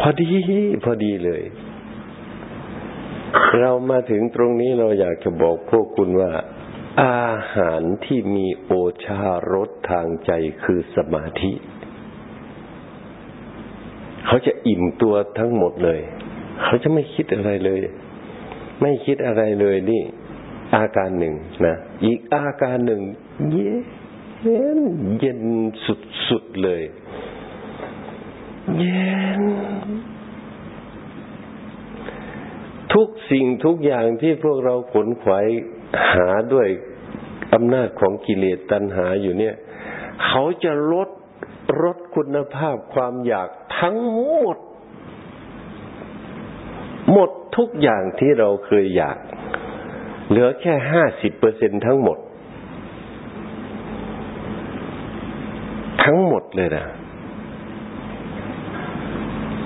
พอดีพอดีเลย เรามาถึงตรงนี้เราอยากจะบอกพวกคุณว่าอาหารที่มีโอชารสทางใจคือสมาธิ เขาจะอิ่มตัวทั้งหมดเลย เขาจะไม่คิดอะไรเลย ไม่คิดอะไรเลยนี่ อาการหนึ่งนะ อีกอาการหนึ่ง เย็นเย็นสุดๆเลย เย็นทุกสิ่งทุกอย่างที่พวกเราขนขวายหาด้วยอำนาจของกิเลสตัณหาอยู่เนี่ย เขาจะลด ลดคุณภาพความอยากทั้งหมด หมดทุกอย่างที่เราเคยอยาก เหลือแค่ห้าสิบเปอร์เซ็นทั้งหมด ทั้งหมดเลยนะ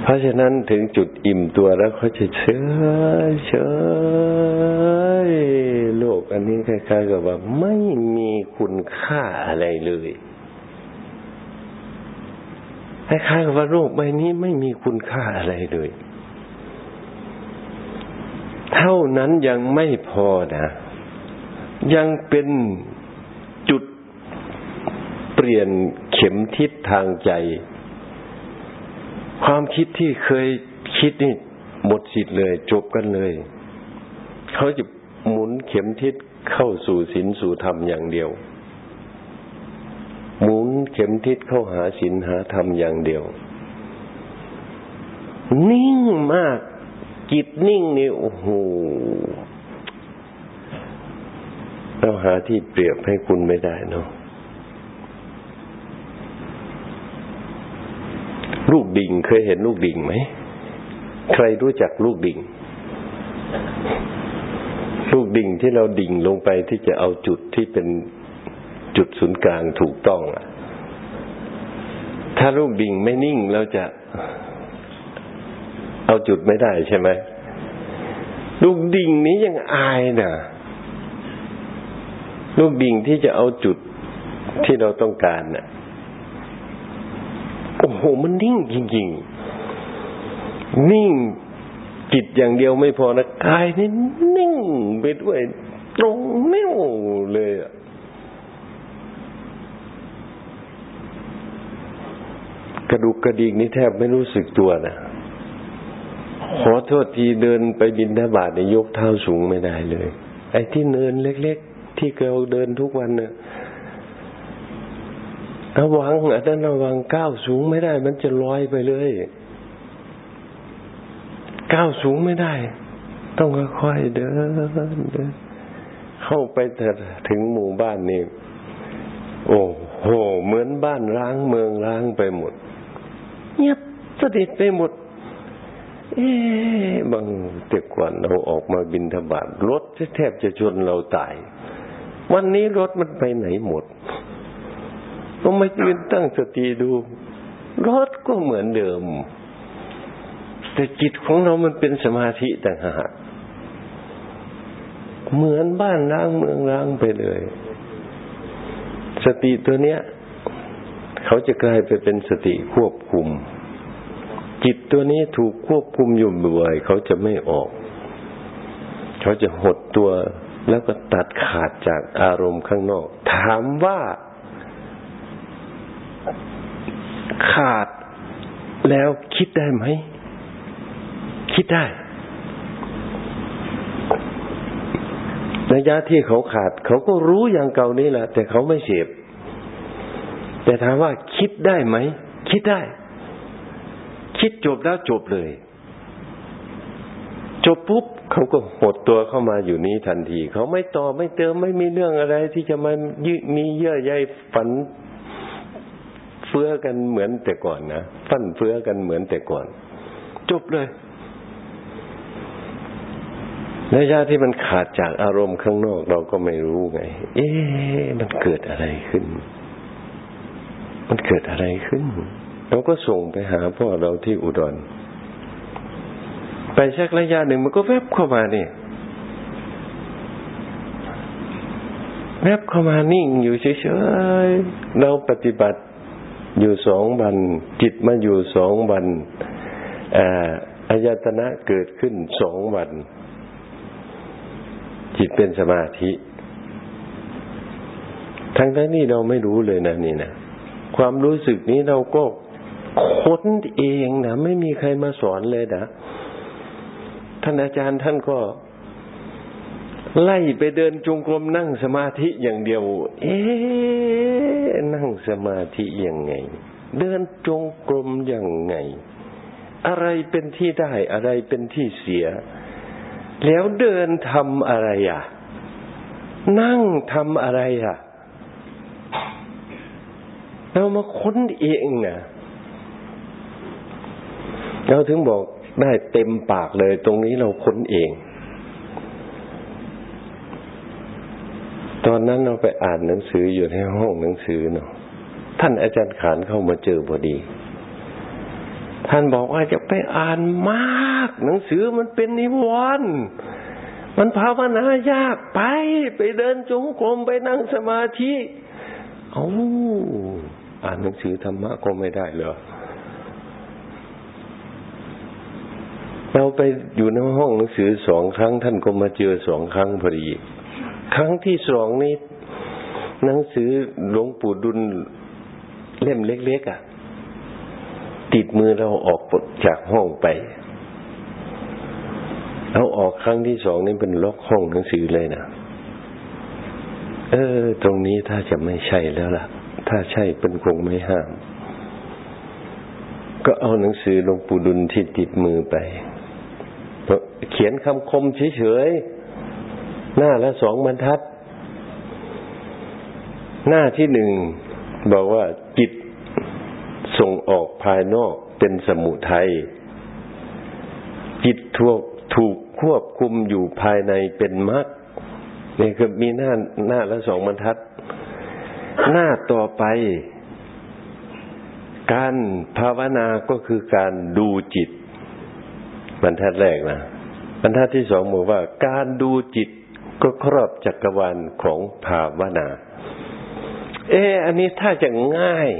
เพราะฉะนั้นถึงจุดอิ่มตัวแล้วเขาจะเฉยเฉยโลกอันนี้คล้ายๆกับว่าไม่มีคุณค่าอะไรเลย คล้ายๆกับว่าโลกใบนี้ไม่มีคุณค่าอะไรเลย เท่านั้นยังไม่พอนะ ยังเป็นจุดเปลี่ยนเข็มทิศทางใจ ความคิดที่เคยคิดนี่หมดสิทธิ์เลย จบกันเลย เขาจะหมุนเข็มทิศเข้าสู่ศีลสู่ธรรมอย่างเดียว หมุนเข็มทิศเข้าหาศีลหาธรรมอย่างเดียว นิ่งมาก จิตนิ่งนี่โอ้โหเราหาที่เปรียบให้คุณไม่ได้เนาะลูกดิ่งเคยเห็นลูกดิ่งไหม ใครรู้จักลูกดิ่ง ลูกดิ่งที่เราดิ่งลงไปที่จะเอาจุดที่เป็น จุดศูนย์กลางถูกต้องอะถ้าลูกดิ่งไม่นิ่งเราจะเอาจุดไม่ได้ใช่ไหมลูกดิ่งนี้ยังอายนะลูกดิ่งที่จะเอาจุดที่เราต้องการน่ะโอ้โหมันนิ่งจริงๆ นิ่งจิตอย่างเดียวไม่พอนะกายนี่นิ่งไปด้วย ตรงแน่วเลยอะ กระดูกกระดิกนี่แทบไม่รู้สึกตัวนะขอโทษทีเดินไปบินทบาทเนี่ยยกเท้าสูงไม่ได้เลย ไอ้ที่เนินเล็ก ๆ ที่เราเดินทุกวันเนี่ยระวังอาจารย์ระวังก้าวสูงไม่ได้ มันจะลอยไปเลยก้าวสูงไม่ได้ ต้องค่อยๆเดินเดินเข้าไปถึงหมู่บ้านนี่โอ้โห เหมือนบ้านร้างเมืองร้างไปหมด เงียบสนิทไปหมด เอ๊บางแต่ก่อนเราออกมาบินทบาทรถแทบจะชนเราตาย วันนี้รถมันไปไหนหมดมายืนตั้งสติดูรถก็เหมือนเดิม แต่จิตของเรามันเป็นสมาธิต่างหากเหมือนบ้านร้างเมืองร้างไปเลย สติตัวเนี้ย เขาจะกลายไปเป็นสติควบคุม จิตตัวนี้ถูกควบคุมอยู่บ่อยเขาจะไม่ออก เขาจะหดตัวแล้วก็ตัดขาดจากอารมณ์ข้างนอก ถามว่าขาดแล้วคิดได้ไหม คิดได้ ระยะที่เขาขาด เขาก็รู้อย่างเก่านี้แหละแต่เขาไม่เสพ แต่ถามว่าคิดได้ไหม คิดได้ คิดจบแล้วจบเลย จบปุ๊บเขาก็หดตัวเข้ามาอยู่นี้ทันที เขาไม่ต่อไม่เติมไม่มีเรื่องอะไร ที่จะมายึมีเยื่อใยฝันเฟื้อกันเหมือนแต่ก่อนนะฟันเฟื้อกันเหมือนแต่ก่อน จบเลยระยะที่มันขาดจากอารมณ์ข้างนอกเราก็ไม่รู้ไง เอ๊ะมันเกิดอะไรขึ้น มันเกิดอะไรขึ้น เราก็ส่งไปหาพ่อเราที่อุดร ไปชักระยะหนึ่งมันก็แวบเข้ามาเนี่ยแวบเข้ามานิ่งอยู่เฉยๆ เราปฏิบัติอยู่สองวัน จิตมาอยู่สองวันอายตนะเกิดขึ้นสองวัน จิตเป็นสมาธิ ทั้งทั้งนี้เราไม่รู้เลยนะนี่นะ ความรู้สึกนี้เราก็ค้นเองนะไม่มีใครมาสอนเลยนะท่านอาจารย์ท่านก็ ไล่ไปเดินจงกรมนั่งสมาธิอย่างเดียว เอ๊นั่งสมาธิยังไง เดินจงกรมยังไง อะไรเป็นที่ได้อะไรเป็นที่เสีย แล้วเดินทำอะไรอะ นั่งทำอะไรอะ เรามาค้นเองนะเราถึงบอกได้เต็มปากเลย ตรงนี้เราค้นเอง ตอนนั้นเราไปอ่านหนังสืออยู่ในห้องหนังสือเนาะท่านอาจารย์ขานเข้ามาเจอพอดี ท่านบอกว่าจะไปอ่านมาก หนังสือมันเป็นนิวรณ์มันภาวนายากไป ไปเดินจงกรมไปนั่งสมาธิ เอา อ่านหนังสือธรรมะก็ไม่ได้เหรอเราไปอยู่ในห้องหนังสือสองครั้ง ท่านก็มาเจอสองครั้งพอดี ครั้งที่สองนี้ หนังสือหลวงปู่ดุลเล่มเล็กๆอะ ติดมือเราออกจากห้องไปเราออกครั้งที่สองนี่เป็นล็อกห้องหนังสือเลยนะ เออ ตรงนี้ถ้าจะไม่ใช่แล้วล่ะ ถ้าใช่เป็นคงไม่ห้าม ก็เอาหนังสือหลวงปู่ดุลที่ติดมือไป เขียนคำคมเฉยๆ หน้าละสองบรรทัด หน้าที่หนึ่งบอกว่าจิตส่งออกภายนอกเป็นสมุทัยจิตถูกถูกควบคุมอยู่ภายในเป็นมรรคนี่คือมีหน้าหน้าละสองบรรทัด หน้าต่อไป การภาวนาก็คือการดูจิต บรรทัดแรกนะบรรทัดที่สองบอกว่า การดูจิตก็ครอบจักรวาลของภาวนา เอออันนี้ถ้าจะง่าย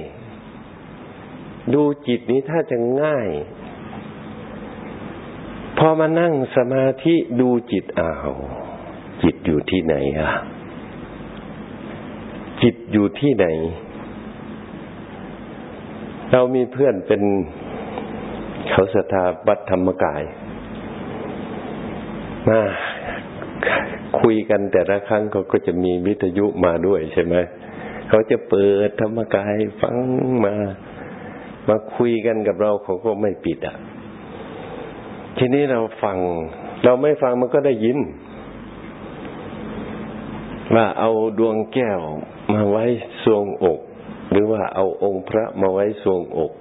ดูจิตนี้ถ้าจะง่าย พอมานั่งสมาธิดูจิตอ้าวจิตอยู่ที่ไหนอะ จิตอยู่ที่ไหน เรามีเพื่อนเป็นเขาสถาบัตธรรมกายมาคุยกันแต่ละครั้งเขาก็จะมีวิทยุมาด้วยใช่ไหมเขาจะเปิดธรรมกายฟังมา มาคุยกันกับเราเขาก็ไม่ปิดอะ ทีนี้เราฟัง เราไม่ฟังมันก็ได้ยินว่าเอาดวงแก้ว มาไว้ทรวงอก หรือว่าเอาองค์พระมาไว้ทรวงอก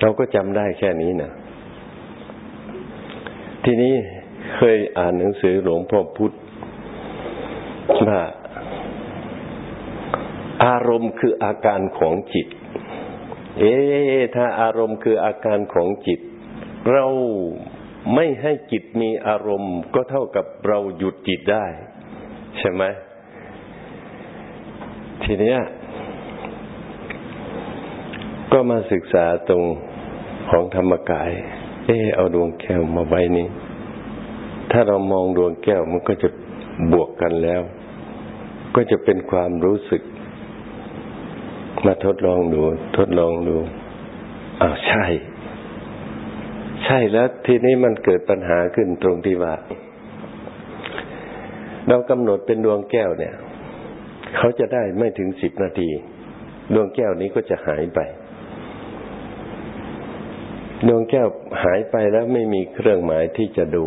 เราก็จำได้แค่นี้นะทีนี้เคยอ่านหนังสือหลวงพ่อพุธว่าอารมณ์คืออาการของจิต เอ๊ถ้าอารมณ์คืออาการของจิต เราไม่ให้จิตมีอารมณ์ก็เท่ากับเราหยุดจิตได้ ใช่ไหม ทีเนี้ย ก็มาศึกษาตรงของธรรมกาย เออเอาดวงแก้วมาไว้นี้ ถ้าเรามองดวงแก้วมันก็จะบวกกันแล้ว ก็จะเป็นความรู้สึก มาทดลองดู ทดลองดูอ้าวใช่ ใช่แล้วทีนี้มันเกิดปัญหาขึ้นตรงที่ว่าเรากำหนดเป็นดวงแก้วเนี่ย เขาจะได้ไม่ถึงสิบนาทีดวงแก้วนี้ก็จะหายไป ดวงแก้วหายไปแล้วไม่มีเครื่องหมายที่จะดู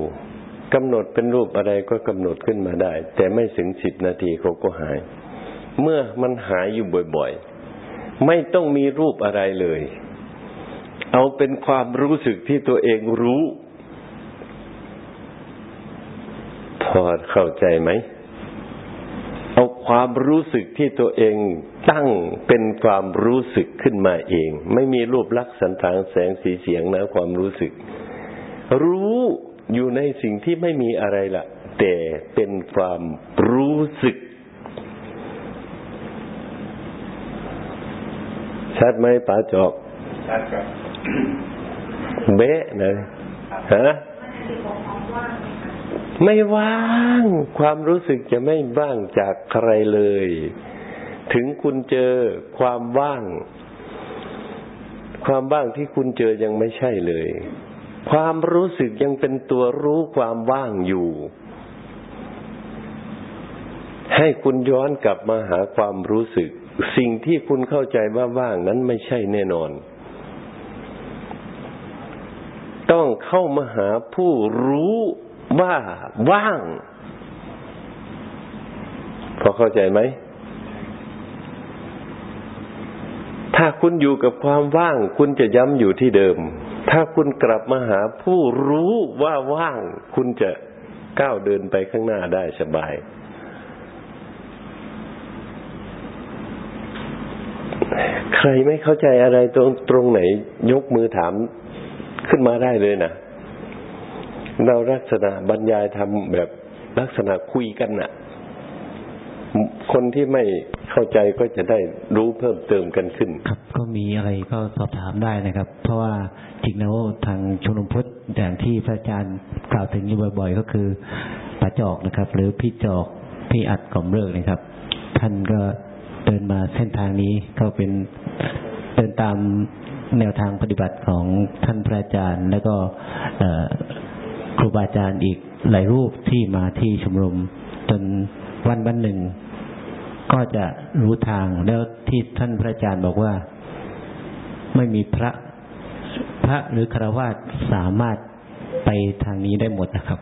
กำหนดเป็นรูปอะไรก็กำหนดขึ้นมาได้ แต่ไม่ถึงสิบนาทีเขาก็หาย เมื่อมันหายอยู่บ่อยๆ ไม่ต้องมีรูปอะไรเลย เอาเป็นความรู้สึกที่ตัวเองรู้ พอเข้าใจไหม ความรู้สึกที่ตัวเองตั้งเป็นความรู้สึกขึ้นมาเอง ไม่มีรูปลักษณ์สันฐานแสงสีเสียงนะความรู้สึก รู้อยู่ในสิ่งที่ไม่มีอะไรละ่ะ แต่เป็นความรู้สึกชัดไหมป๋าจอกชัดครับเบ๊ะนะฮะ ไม่ว่างความรู้สึกจะไม่ว่างจากใครเลย ถึงคุณเจอความว่าง ความว่างที่คุณเจอยังไม่ใช่เลย ความรู้สึกยังเป็นตัวรู้ความว่างอยู่ ให้คุณย้อนกลับมาหาความรู้สึก สิ่งที่คุณเข้าใจว่าว่างนั้นไม่ใช่แน่นอนต้องเข้ามาหาผู้รู้ ว่าว่าง พอเข้าใจไหม ถ้าคุณอยู่กับความว่าง คุณจะย้ำอยู่ที่เดิม ถ้าคุณกลับมาหาผู้รู้ว่าว่าง คุณจะก้าวเดินไปข้างหน้าได้สบาย ใครไม่เข้าใจอะไรตรงตรงไหน ยกมือถามขึ้นมาได้เลยนะ เราลักษณะบรรยายทำแบบลักษณะคุยกันน่ะ คนที่ไม่เข้าใจก็จะได้รู้เพิ่มเติมกันขึ้น ครับ ก็มีอะไรก็สอบถามได้นะครับ เพราะว่าจริงแล้วทางชมรมพุทธอย่างที่พระอาจารย์กล่าวถึงอยู่บ่อย ๆ ก็คือป้าจอกนะครับ หรือพี่จอกพี่อัดกล่อมเลิกนะครับ ท่านก็เดินมาเส้นทางนี้ก็เป็นเดินตามแนวทางปฏิบัติของท่านพระอาจารย์ แล้วก็ ครูบาอาจารย์อีกหลายรูปที่มาที่ชมรม จนวันวันหนึ่ง ก็จะรู้ทางแล้วที่ท่านพระอาจารย์บอกว่า ไม่มีพระพระหรือคารวะสามารถไปทางนี้ได้หมดนะครับ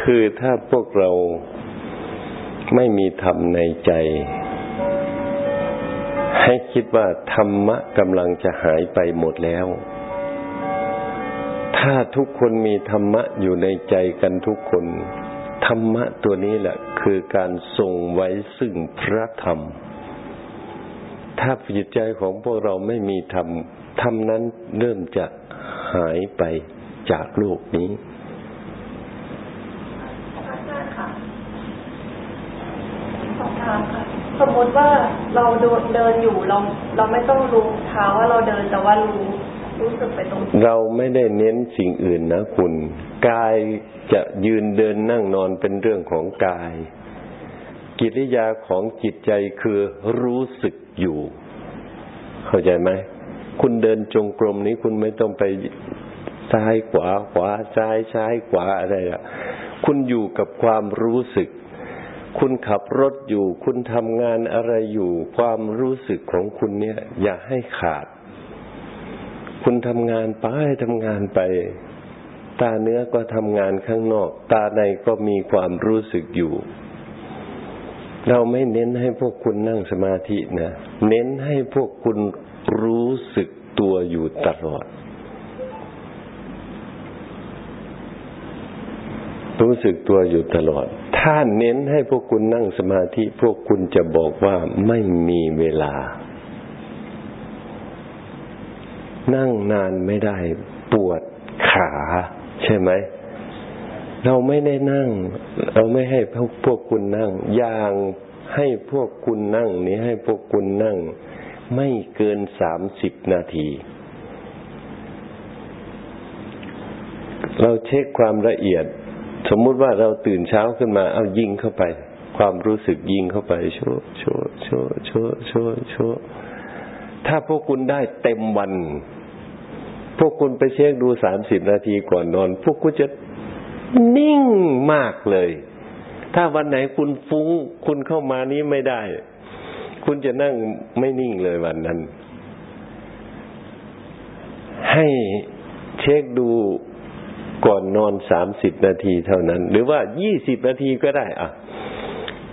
คือถ้าพวกเราไม่มีธรรมในใจ ให้คิดว่าธรรมะกำลังจะหายไปหมดแล้ว ถ้าทุกคนมีธรรมะอยู่ในใจกันทุกคน ธรรมะตัวนี้แหละ คือการทรงไว้ซึ่งพระธรรม ถ้าจิตใจของพวกเราไม่มีธรรม ธรรมนั้นเริ่มจะหายไปจากโลกนี้สมมติว่าเราเดินอยู่เราเราไม่ต้องรู้เท้าว่าเราเดินแต่ว่ารู้ เราไม่ได้เน้นสิ่งอื่นนะคุณกายจะยืนเดินนั่งนอนเป็นเรื่องของกาย กิริยาของจิตใจคือรู้สึกอยู่ เข้าใจไหมคุณเดินจงกรมนี้คุณไม่ต้องไปซ้ายขวาขวาซ้ายซ้ายขวาอะไรอะคุณอยู่กับความรู้สึก คุณขับรถอยู่ คุณทำงานอะไรอยู่ ความรู้สึกของคุณเนี่ย อย่าให้ขาด คุณทำงานไปทำงานไป ตาเนื้อก็ทำงานข้างนอก ตาในก็มีความรู้สึกอยู่ เราไม่เน้นให้พวกคุณนั่งสมาธินะ เน้นให้พวกคุณรู้สึกตัวอยู่ตลอด รู้สึกตัวอยู่ตลอด ถ้าเน้นให้พวกคุณนั่งสมาธิ พวกคุณจะบอกว่าไม่มีเวลา นั่งนานไม่ได้ ปวดขา ใช่ไหม เราไม่ได้นั่ง เราไม่ให้พวกพวกคุณนั่ง อย่างให้พวกคุณนั่ง นี้ให้พวกคุณนั่ง ไม่เกินสามสิบนาที เราเช็คความละเอียด สมมุติว่าเราตื่นเช้าขึ้นมา เอายิงเข้าไป ความรู้สึกยิงเข้าไปโชว์โชว์โชว์โชว์โชว์โชว์ถ้าพวกคุณได้เต็มวัน พวกคุณไปเช็คดูสามสิบนาทีก่อนนอน พวกคุณจะนิ่งมากเลย ถ้าวันไหนคุณฟุ้ง คุณเข้ามานี้ไม่ได้ คุณจะนั่งไม่นิ่งเลยวันนั้น ให้เช็คดูก่อนนอนสามสิบนาทีเท่านั้น หรือว่ายี่สิบนาทีก็ได้ อะ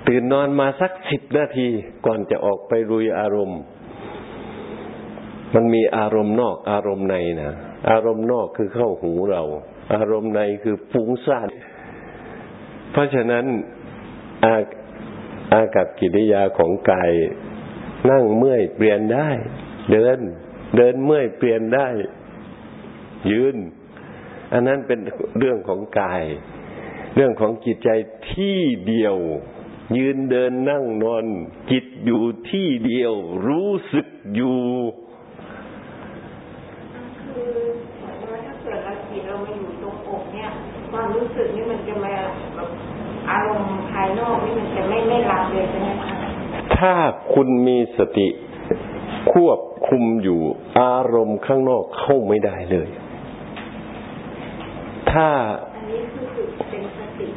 ตื่นนอนมาสักสิบนาทีก่อนจะออกไปรุยอารมณ์ มันมีอารมณ์นอก อารมณ์ในนะอารมณ์นอกคือเข้าหูเรา อารมณ์ในคือฟุ้งซ่านเพราะฉะนั้นอาอากับกิริยาของกายนั่งเมื่อยเปลี่ยนได้ เดิน เดินเมื่อยเปลี่ยนได้ ยืน อันนั้นเป็นเรื่องของกาย เรื่องของจิตใจที่เดียว ยืนเดินนั่งนอน จิตอยู่ที่เดียว รู้สึกอยู่ คือเหมือนว่าถ้าเกิดเราจิตเรามาอยู่ตรงอกเนี่ย ความ รู้สึกนี่มันจะมาแบบอารมณ์ภายนอกนี่มันจะไม่ไม่รับเลยใช่ไหมคะถ้าคุณมีสติควบคุมอยู่อารมณ์ข้างนอกเข้าไม่ได้เลย ถ้าอันนี้คือฝึกเป็นสติ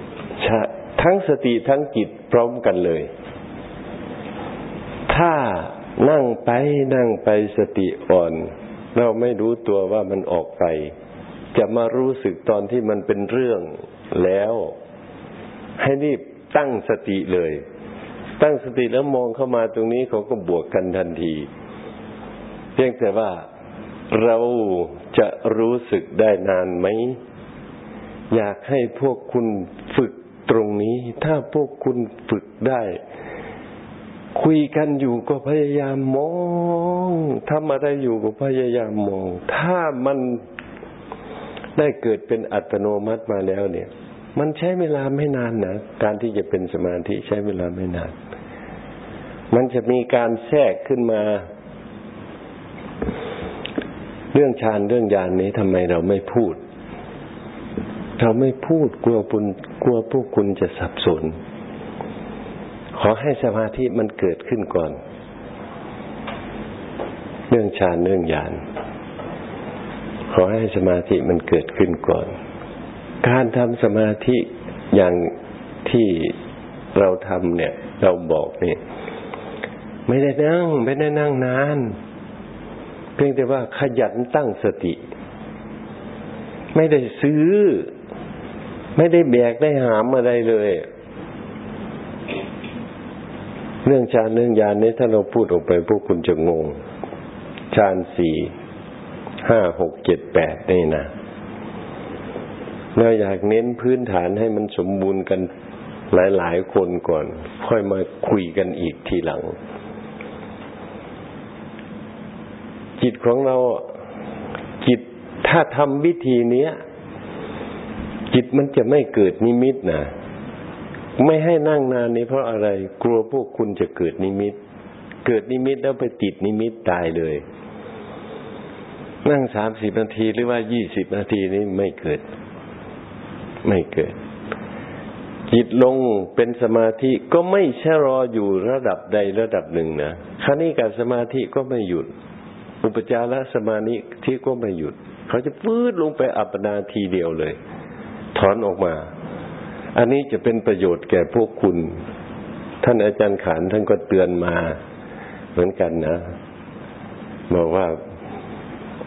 ชะทั้งสติทั้งจิตพร้อมกันเลย ถ้านั่งไปนั่งไปสติอ่อน เราไม่รู้ตัวว่ามันออกไป จะมารู้สึกตอนที่มันเป็นเรื่องแล้ว ให้รีบตั้งสติเลย ตั้งสติแล้วมองเข้ามาตรงนี้เขาก็บวกกันทันที เพียงแต่ว่าเราจะรู้สึกได้นานไหม อยากให้พวกคุณฝึกตรงนี้ ถ้าพวกคุณฝึกได้ คุยกันอยู่ก็พยายามมองทำอะไรอยู่ก็พยายามมอง ถ้ามัน ได้เกิดเป็นอัตโนมัติมาแล้วเนี่ย มันใช้เวลาไม่นานนะการที่จะเป็นสมาธิใช้เวลาไม่นาน มันจะมีการแทรกขึ้นมา เรื่องฌานเรื่องญาณนนี้ทำไมเราไม่พูด เราไม่พูดกลัวปุณกลัวพวกคุณจะสับสน ขอให้สมาธิมันเกิดขึ้นก่อน เรื่องฌานเรื่องญาณ ขอให้สมาธิมันเกิดขึ้นก่อน การทำสมาธิอย่างที่เราทำเนี่ย เราบอกเนี่ยไม่ได้นั่ง ไม่ได้นั่งนาน เพียงแต่ว่าขยันตั้งสติ ไม่ได้ซื้อ ไม่ได้แบกได้หามอะไรเลย เรื่องฌานเรื่องญาณนี้ถ้าเราพูดออกไปพวกคุณจะงงฌานสี่ ห้าหกเจ็ดแปดนี่นะเราอยากเน้นพื้นฐานให้มันสมบูรณ์กันหลาย ๆ คนก่อน ค่อยมาคุยกันอีกทีหลัง จิตของเราจิตถ้าทำวิธีเนี้ย จิตมันจะไม่เกิดนิมิตนะไม่ให้นั่งนานนี้เพราะอะไร กลัวพวกคุณจะเกิดนิมิต เกิดนิมิตแล้วไปติดนิมิตตายเลย นั่งสามสิบนาทีหรือว่ายี่สิบนาทีนี้ไม่เกิด ไม่เกิด จิตลงเป็นสมาธิก็ไม่ใช่รออยู่ระดับใดระดับหนึ่งนะคณิกาสมาธิก็ไม่หยุด อุปจารสมาธิที่ก็ไม่หยุด เขาจะปื้ดลงไปอัปปนาทีเดียวเลย ถอนออกมา อันนี้จะเป็นประโยชน์แก่พวกคุณ ท่านอาจารย์ขานท่านก็เตือนมา เหมือนกันนะ บอกว่า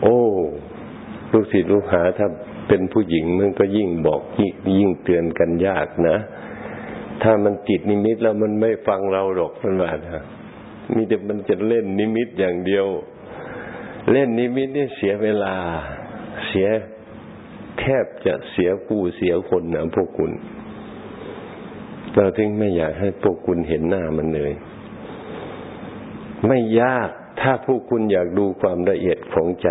โอ้ลูกศิษย์ลูกหาถ้าเป็นผู้หญิงมันก็ยิ่งบอกยิ่งยิ่งเตือนกันยากนะ ถ้ามันติดนิมิตแล้วมันไม่ฟังเราหรอกมันว่านะมีแต่มันจะเล่นนิมิตอย่างเดียว เล่นนิมิตนี่เสียเวลา เสียแทบจะเสียผู้เสียคนนะพวกคุณ เราถึงไม่อยากให้พวกคุณเห็นหน้ามันเลย ไม่ยาก ถ้าพวกคุณอยากดูความละเอียดของใจ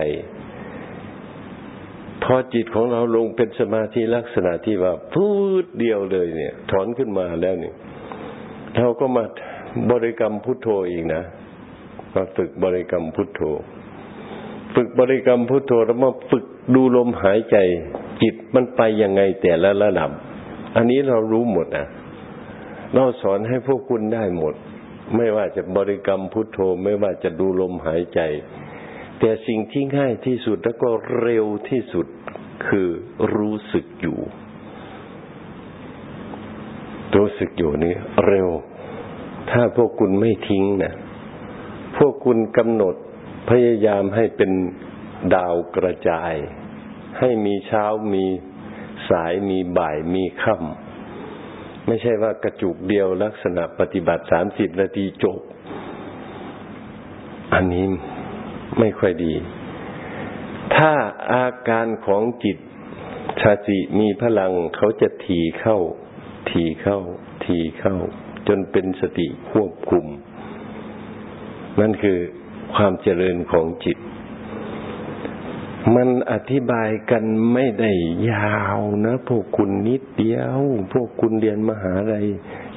พอจิตของเราลงเป็นสมาธิลักษณะที่ว่าพูดเดียวเลยเนี่ย ถอนขึ้นมาแล้วเนี่ยเราก็มาบริกรรมพุทโธอีกนะมาฝึกบริกรรมพุทโธ ฝึกบริกรรมพุทโธแล้วมาฝึกดูลมหายใจ จิตมันไปยังไงแต่ละระดับ อันนี้เรารู้หมดนะเราสอนให้พวกคุณได้หมด ไม่ว่าจะบริกรรมพุทโธไม่ว่าจะดูลมหายใจ แต่สิ่งที่ง่ายที่สุดแล้วก็เร็วที่สุดคือรู้สึกอยู่ รู้สึกอยู่นี่เร็ว ถ้าพวกคุณไม่ทิ้งนะพวกคุณกำหนดพยายามให้เป็นดาวกระจาย ให้มีเช้ามีสายมีบ่ายมีค่ำ ไม่ใช่ว่ากระจุกเดียวลักษณะปฏิบัติสามสิบนาทีจบ อันนี้ไม่ค่อยดี ถ้าอาการของจิตชาติมีพลังเขาจะทีเข้า ทีเข้า ทีเข้า จนเป็นสติควบคุม นั่นคือความเจริญของจิต มันอธิบายกันไม่ได้ยาวนะ พวกคุณนิดเดียว พวกคุณเรียนมหาลัย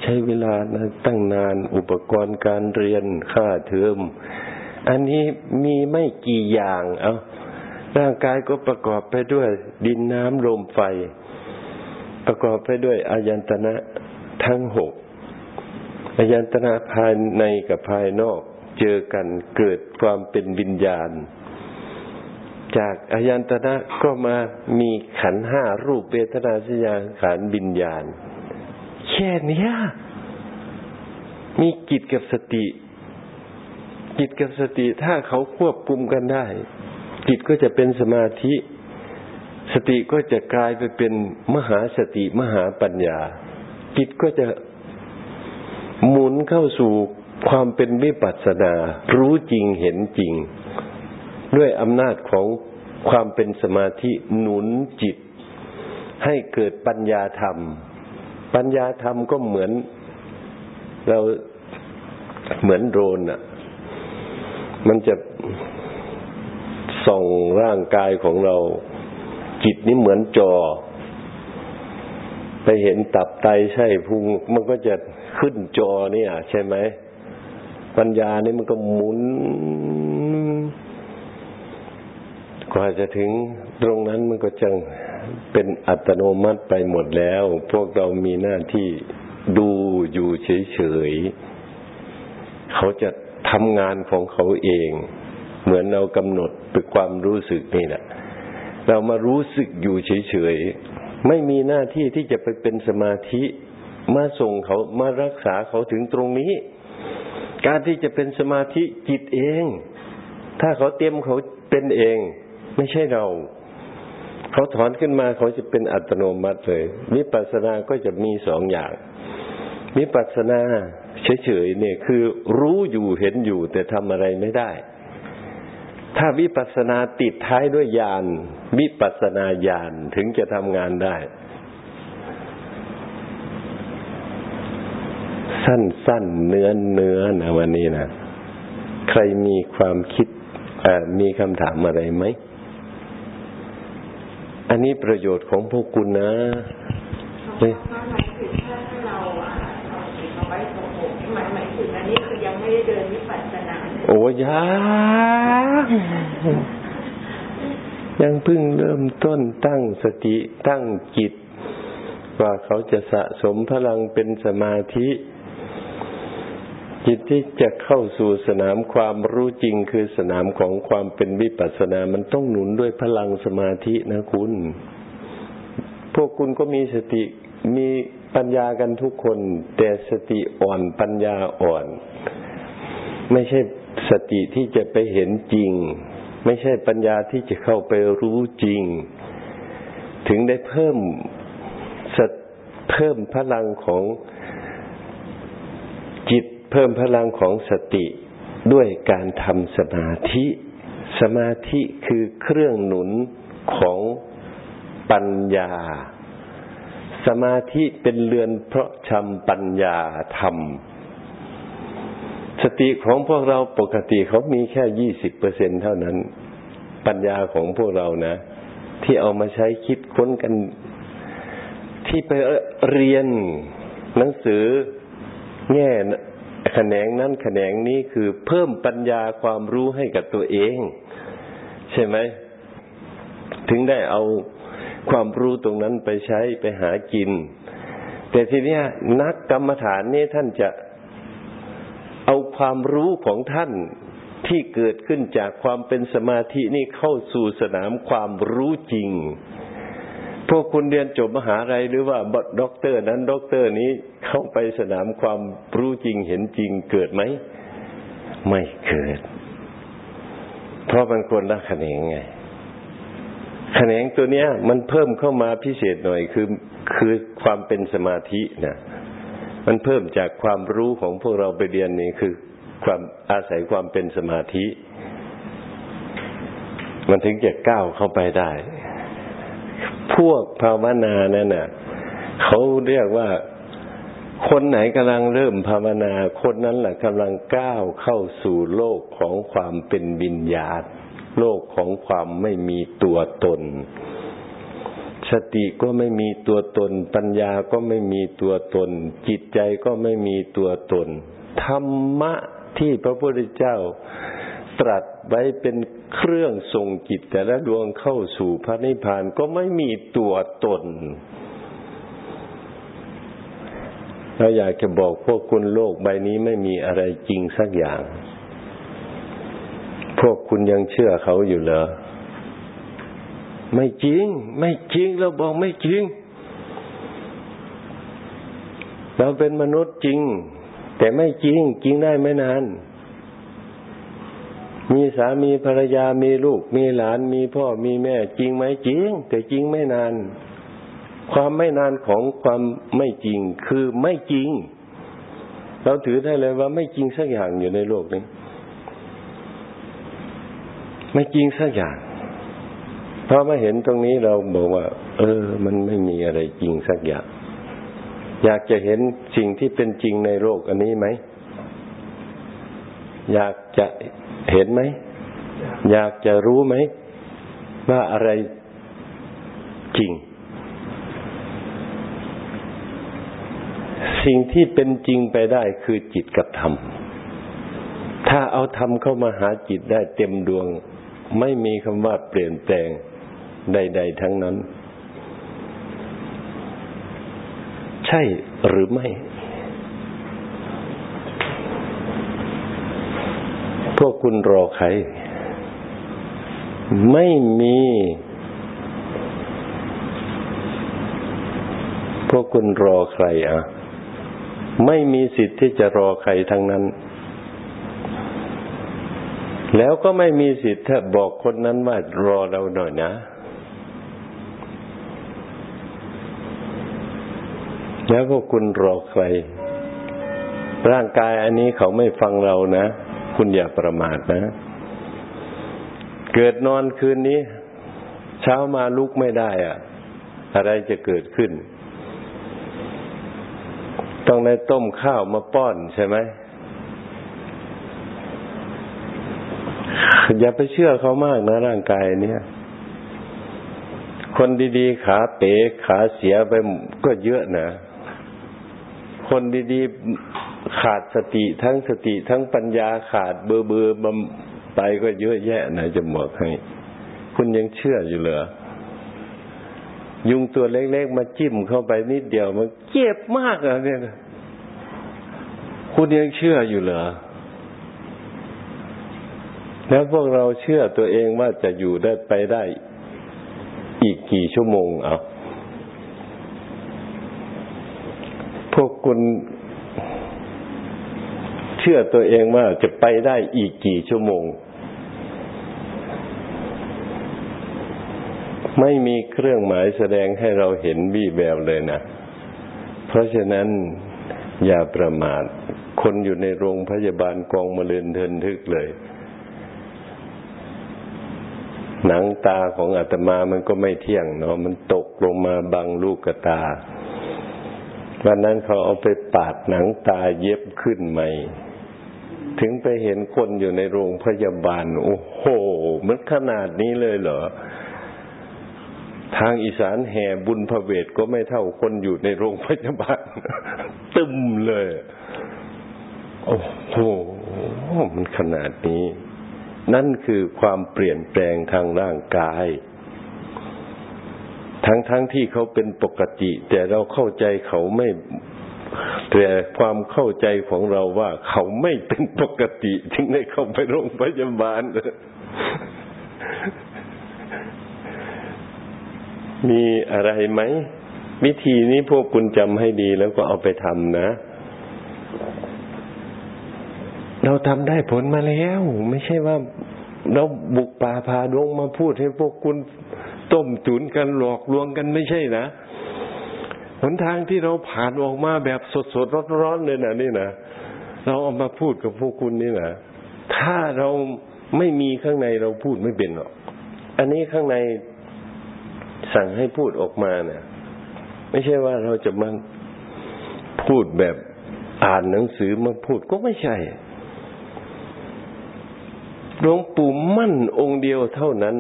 ใช้เวลานะตั้งนานอุปกรณ์การเรียนค่าเทอม อันนี้มีไม่กี่อย่าง เอาร่างกายก็ประกอบไปด้วย ดินน้ำลมไฟ ประกอบไปด้วยอายันตนะทั้งหกอายันตนะภายในกับภายนอก เจอกันเกิดความเป็นวิญญาณ จากอายันตนะก็มามีขันห้ารูปเวทนาสัญญาขันวิญญาณ แค่นี้มีจิตกับสติ จิตกับสติถ้าเขาควบคุมกันได้ จิตก็จะเป็นสมาธิ สติก็จะกลายไปเป็นมหาสติมหาปัญญา จิตก็จะหมุนเข้าสู่ความเป็นวิปัสสนา รู้จริงเห็นจริง ด้วยอำนาจของ ความเป็นสมาธิหนุนจิต ให้เกิดปัญญาธรรม ปัญญาธรรมก็เหมือน เราเหมือนโดรนอะมันจะส่องร่างกายของเรา จิตนี่เหมือนจอ ไปเห็นตับไตใช่พุงมันก็จะขึ้นจอเนี่ย ใช่ไหมปัญญานี่มันก็หมุน กว่าจะถึงตรงนั้นมันก็จังเป็นอัตโนมัติไปหมดแล้ว พวกเรามีหน้าที่ดูอยู่เฉยๆเขาจะทำงานของเขาเอง เหมือนเรากำหนดเป็นความรู้สึกนี่แหละเรามารู้สึกอยู่เฉยๆไม่มีหน้าที่ที่จะไปเป็นสมาธิ มาส่งเขามารักษาเขาถึงตรงนี้ การที่จะเป็นสมาธิจิตเอง ถ้าเขาเตรียมเขาเป็นเอง ไม่ใช่เราเขาถอนขึ้นมาเขาจะเป็นอัตโนมัติเลยวิปัสสนาก็จะมีสองอย่างวิปัสสนาเฉยๆเนี่ยคือรู้อยู่เห็นอยู่ แต่ทำอะไรไม่ได้ ถ้าวิปัสสนาติดท้ายด้วยญาณวิปัสสนาญาณถึงจะทำงานได้ สั้นๆเนื้อเนื้อนะวันนี้นะใครมีความคิดมีคำถามอะไรไหม อันนี้ประโยชน์ของพวกคุณนะเฮ้ยโอ้ยังยังเพิ่งเริ่มต้นตั้งสติตั้งจิต ว่าเขาจะสะสมพลังเป็นสมาธิ จิตที่จะเข้าสู่สนามความรู้จริงคือสนามของความเป็นวิปัสสนา มันต้องหนุนด้วยพลังสมาธินะคุณ พวกคุณก็มีสติมีปัญญากันทุกคน แต่สติอ่อนปัญญาอ่อน ไม่ใช่สติที่จะไปเห็นจริง ไม่ใช่ปัญญาที่จะเข้าไปรู้จริง ถึงได้เพิ่มเพิ่มพลังของจิต เพิ่มพลังของสติด้วยการทำสมาธิ สมาธิคือเครื่องหนุนของปัญญา สมาธิเป็นเรือนเพราะชำปัญญาธรรม สติของพวกเราปกติเขามีแค่ยี่สิบเปอร์เซ็นเท่านั้น ปัญญาของพวกเรานะ ที่เอามาใช้คิดค้นกัน ที่ไปเรียนหนังสือแง่ แขนงนั้นแขนงนี้คือเพิ่มปัญญาความรู้ให้กับตัวเอง ใช่ไหม ถึงได้เอาความรู้ตรงนั้นไปใช้ไปหากิน แต่ทีนี้นักกรรมฐานนี่ท่านจะเอาความรู้ของท่านที่เกิดขึ้นจากความเป็นสมาธินี่เข้าสู่สนามความรู้จริง พวกคุณเรียนจบมหาลัยหรือว่าด็อกเตอร์นั้นด็อกเตอร์นี้เข้าไปสนามความรู้จริงเห็นจริงเกิดไหม ไม่เกิด เพราะมันคนละแขนงไงแขนงตัวเนี้ย มันเพิ่มเข้ามาพิเศษหน่อยคือคือความเป็นสมาธินะมันเพิ่มจากความรู้ของพวกเราไปเรียนนี่คือ ความอาศัยความเป็นสมาธิ มันถึงจะก้าวเข้าไปได้ พวกภาวนานั่นน่ะเขาเรียกว่าคนไหนกำลังเริ่มภาวนา คนนั้นแหละกำลังก้าวเข้าสู่โลกของความเป็นวิญญาณโลกของความไม่มีตัวตน สติก็ไม่มีตัวตน ปัญญาก็ไม่มีตัวตน จิตใจก็ไม่มีตัวตน ธรรมะที่พระพุทธเจ้าตรัสไว้เป็น เครื่องส่งจิตแต่ละดวงเข้าสู่พระนิพพานก็ไม่มีตัวตนเราอยากจะบอกพวกคุณโลกใบนี้ไม่มีอะไรจริงสักอย่าง พวกคุณยังเชื่อเขาอยู่เหรอ ไม่จริง ไม่จริง เราบอกไม่จริง เราเป็นมนุษย์จริง แต่ไม่จริง จริงได้ไม่นาน มีสามีภรรยามีลูก มีหลานมีพ่อมีแม่ จริงไหมจริง แต่จริงไม่นาน ความไม่นานของความไม่จริงคือไม่จริง เราถือได้เลยว่าไม่จริงสักอย่างอยู่ในโลกนี้ ไม่จริงสักอย่างพอมาเห็นตรงนี้เราบอกว่า เออ มันไม่มีอะไรจริงสักอย่าง อยากจะเห็นสิ่งที่เป็นจริงในโลกอันนี้ไหม อยากจะ เห็นไหม อยากจะรู้ไหม ว่าอะไรจริง สิ่งที่เป็นจริงไปได้คือจิตกับธรรม ถ้าเอาธรรมเข้ามาหาจิตได้เต็มดวง ไม่มีคำว่าเปลี่ยนแปลงใด ๆ ทั้งนั้น ใช่หรือไม่ วกคุณรอใคร ไม่มี พวกคุณรอใครอะ ไม่มีสิทธิ์ที่จะรอใครทั้งนั้น แล้วก็ไม่มีสิทธิ์ถ้าบอกคนนั้นว่ารอเราหน่อยนะแล้วพวกคุณรอใคร ร่างกายอันนี้เขาไม่ฟังเรานะ คุณอย่าประมาทนะ เกิดนอนคืนนี้ เช้ามาลุกไม่ได้อะอะไรจะเกิดขึ้น ต้องได้ต้มข้าวมาป้อนใช่ไหมอย่าไปเชื่อเขามากนะร่างกายเนี่ย คนดีๆ ขาเป๋ขาเสียไปก็เยอะนะ คนดีๆ ขาดสติทั้งสติทั้งปัญญาขาดเบอร์เบอร์บไปก็เยอะแยะนะจะบอกให้ คุณยังเชื่ออยู่เหรอยุงตัวเล็กๆมาจิ้มเข้าไปนิดเดียวมันเจ็บมากอะเนี่ยคุณยังเชื่ออยู่เหรอแล้วพวกเราเชื่อตัวเองว่าจะอยู่ได้ไปได้ อีกกี่ชั่วโมงเอาพวกคุณ ชื่อตัวเองว่าจะไปได้อีกกี่ชั่วโมง ไม่มีเครื่องหมายแสดงให้เราเห็นวี่แววเลยนะ เพราะฉะนั้นอย่าประมาท คนอยู่ในโรงพยาบาลกองมะเร็งเทินทึกเลย หนังตาของอาตมามันก็ไม่เที่ยงเนาะมันตกลงมาบังลูกกตาวันนั้นเขาเอาไปปาดหนังตาเย็บขึ้นใหม่ ถึงไปเห็นคนอยู่ในโรงพยาบาล โอ้โห มันขนาดนี้เลยเหรอ ทางอีสานแห่บุญพระเวทก็ไม่เท่าคนอยู่ในโรงพยาบาล ตึมเลย โอ้โห มันขนาดนี้ นั่นคือความเปลี่ยนแปลงทางร่างกาย ทั้งๆทที่เขาเป็นปกติ แต่เราเข้าใจเขาไม่ แต่ความเข้าใจของเราว่าเขาไม่เป็นปกติจึงได้เข้าไปโรงพยาบาล มีอะไรไหม วิธีนี้พวกคุณจำให้ดีแล้วก็เอาไปทำนะ เราทำได้ผลมาแล้ว ไม่ใช่ว่าเราบุกป่าพาดงมาพูดให้พวกคุณต้มตุนกันหลอกลวงกันไม่ใช่นะ หนทางที่เราผ่านออกมาแบบสดสดร้อนร้อนเลยนะนี่นะเราเอามาพูดกับพวกคุณนี่นะถ้าเราไม่มีข้างในเราพูดไม่เป็นหรอก อันนี้ข้างในสั่งให้พูดออกมาเนะี่ยไม่ใช่ว่าเราจะมาพูดแบบอ่านหนังสือมาพูดก็ไม่ใช่หลวงปู่มั่นองค์เดียวเท่านั้น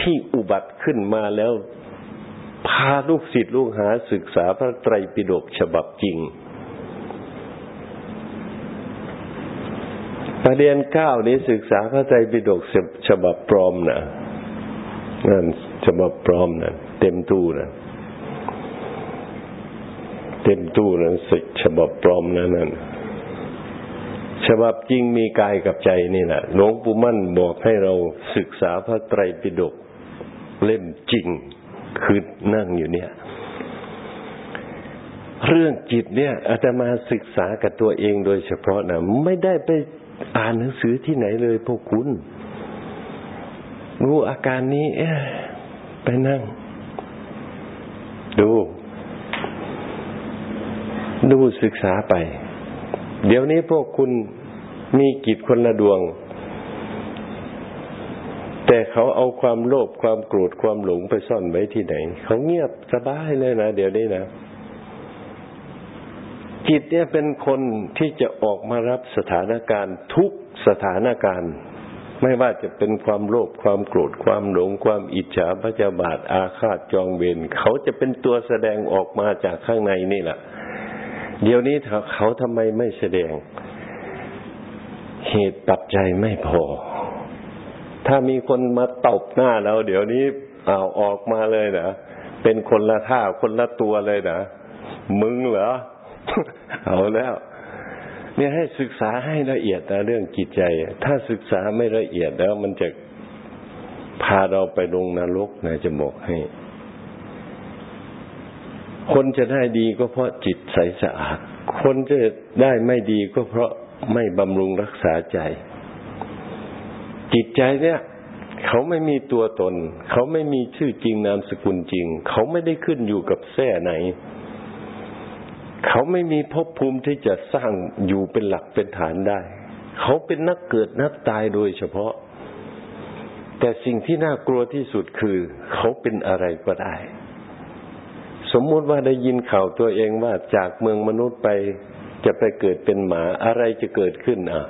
ที่อุบัติขึ้นมาแล้ว พาลูกศิษย์ลูกหาศึกษาพระไตรปิฎกฉบับจริง ประเด็นเก้านี้ศึกษาพระไตรปิฎกฉบับปลอมนะนั่นฉบับปลอมนะเต็มตู้นะเต็มตู้นะสิฉบับปลอมนะนั่นฉบับจริงมีกายกับใจนี่แหละหลวงปู่มั่นบอกให้เราศึกษาพระไตรปิฎกเล่มจริง คือนั่งอยู่เนี่ย เรื่องจิตเนี่ยอาตมาศึกษากับตัวเองโดยเฉพาะนะไม่ได้ไปอ่านหนังสือที่ไหนเลยพวกคุณ รู้อาการนี้ไปนั่ง ดู ดูศึกษาไป เดี๋ยวนี้พวกคุณมีกิจคนละดวง แต่เขาเอาความโลภความโกรธความหลงไปซ่อนไว้ที่ไหน เขาเงียบสบายเลยนะเดี๋ยวนี้นะจิตเนี่ยเป็นคนที่จะออกมารับสถานการณ์ทุกสถานการณ์ ไม่ว่าจะเป็นความโลภความโกรธความหลง ความอิจฉาพระเจ้าบาทอาฆาตจองเวรเขาจะเป็นตัวแสดงออกมาจากข้างในนี่แหละเดี๋ยวนี้เขาทำไมไม่แสดง เหตุปัจจัยไม่พอ ถ้ามีคนมาตบหน้าเราเดี๋ยวนี้เอาออกมาเลยนะเป็นคนละท่าคนละตัวเลยนะมึงเหรอเอาแล้ว เนี่ยให้ศึกษาให้ละเอียดนะเรื่องจิตใจ ถ้าศึกษาไม่ละเอียดแล้ว มันจะพาเราไปลงนรกนะจะบอกให้ คนจะได้ดีก็เพราะจิตใสสะอาด คนจะได้ไม่ดีก็เพราะไม่บำรุงรักษาใจ จิตใจเนี่ย เขาไม่มีตัวตน เขาไม่มีชื่อจริงนามสกุลจริง เขาไม่ได้ขึ้นอยู่กับแท่ไหน เขาไม่มีภพภูมิที่จะสร้างอยู่เป็นหลักเป็นฐานได้ เขาเป็นนักเกิดนักตายโดยเฉพาะ แต่สิ่งที่น่ากลัวที่สุดคือ เขาเป็นอะไรก็ได้สมมุติว่าได้ยินข่าวตัวเองว่าจากเมืองมนุษย์ไปจะไปเกิดเป็นหมาอะไรจะเกิดขึ้นอะ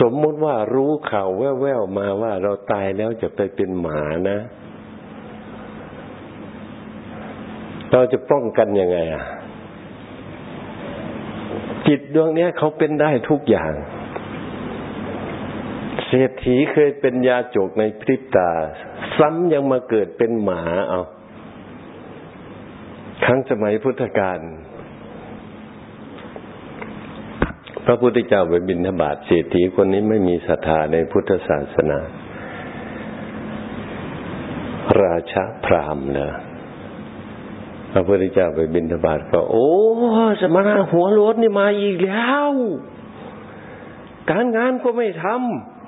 สมมติว่ารู้ข่าวแว่วๆมาว่าเราตายแล้วจะไปเป็นหมานะ เราจะป้องกันยังไงอะ จิตดวงนี้เขาเป็นได้ทุกอย่าง เศรษฐีเคยเป็นยาจกในพริบตา ซ้ำยังมาเกิดเป็นหมาเอาครั้งสมัยพุทธกาล พ ระพุทธเจ้าไปบินทบาทเศรษฐีคนนี้ไม่มีศรัทธาในพุทธศาสนา ราชาพรามเนะพระพุทธเจ้าไปบินทบาทก็ โอ้สมณะหัวรถนี่มาอีกแล้ว การงานก็ไม่ท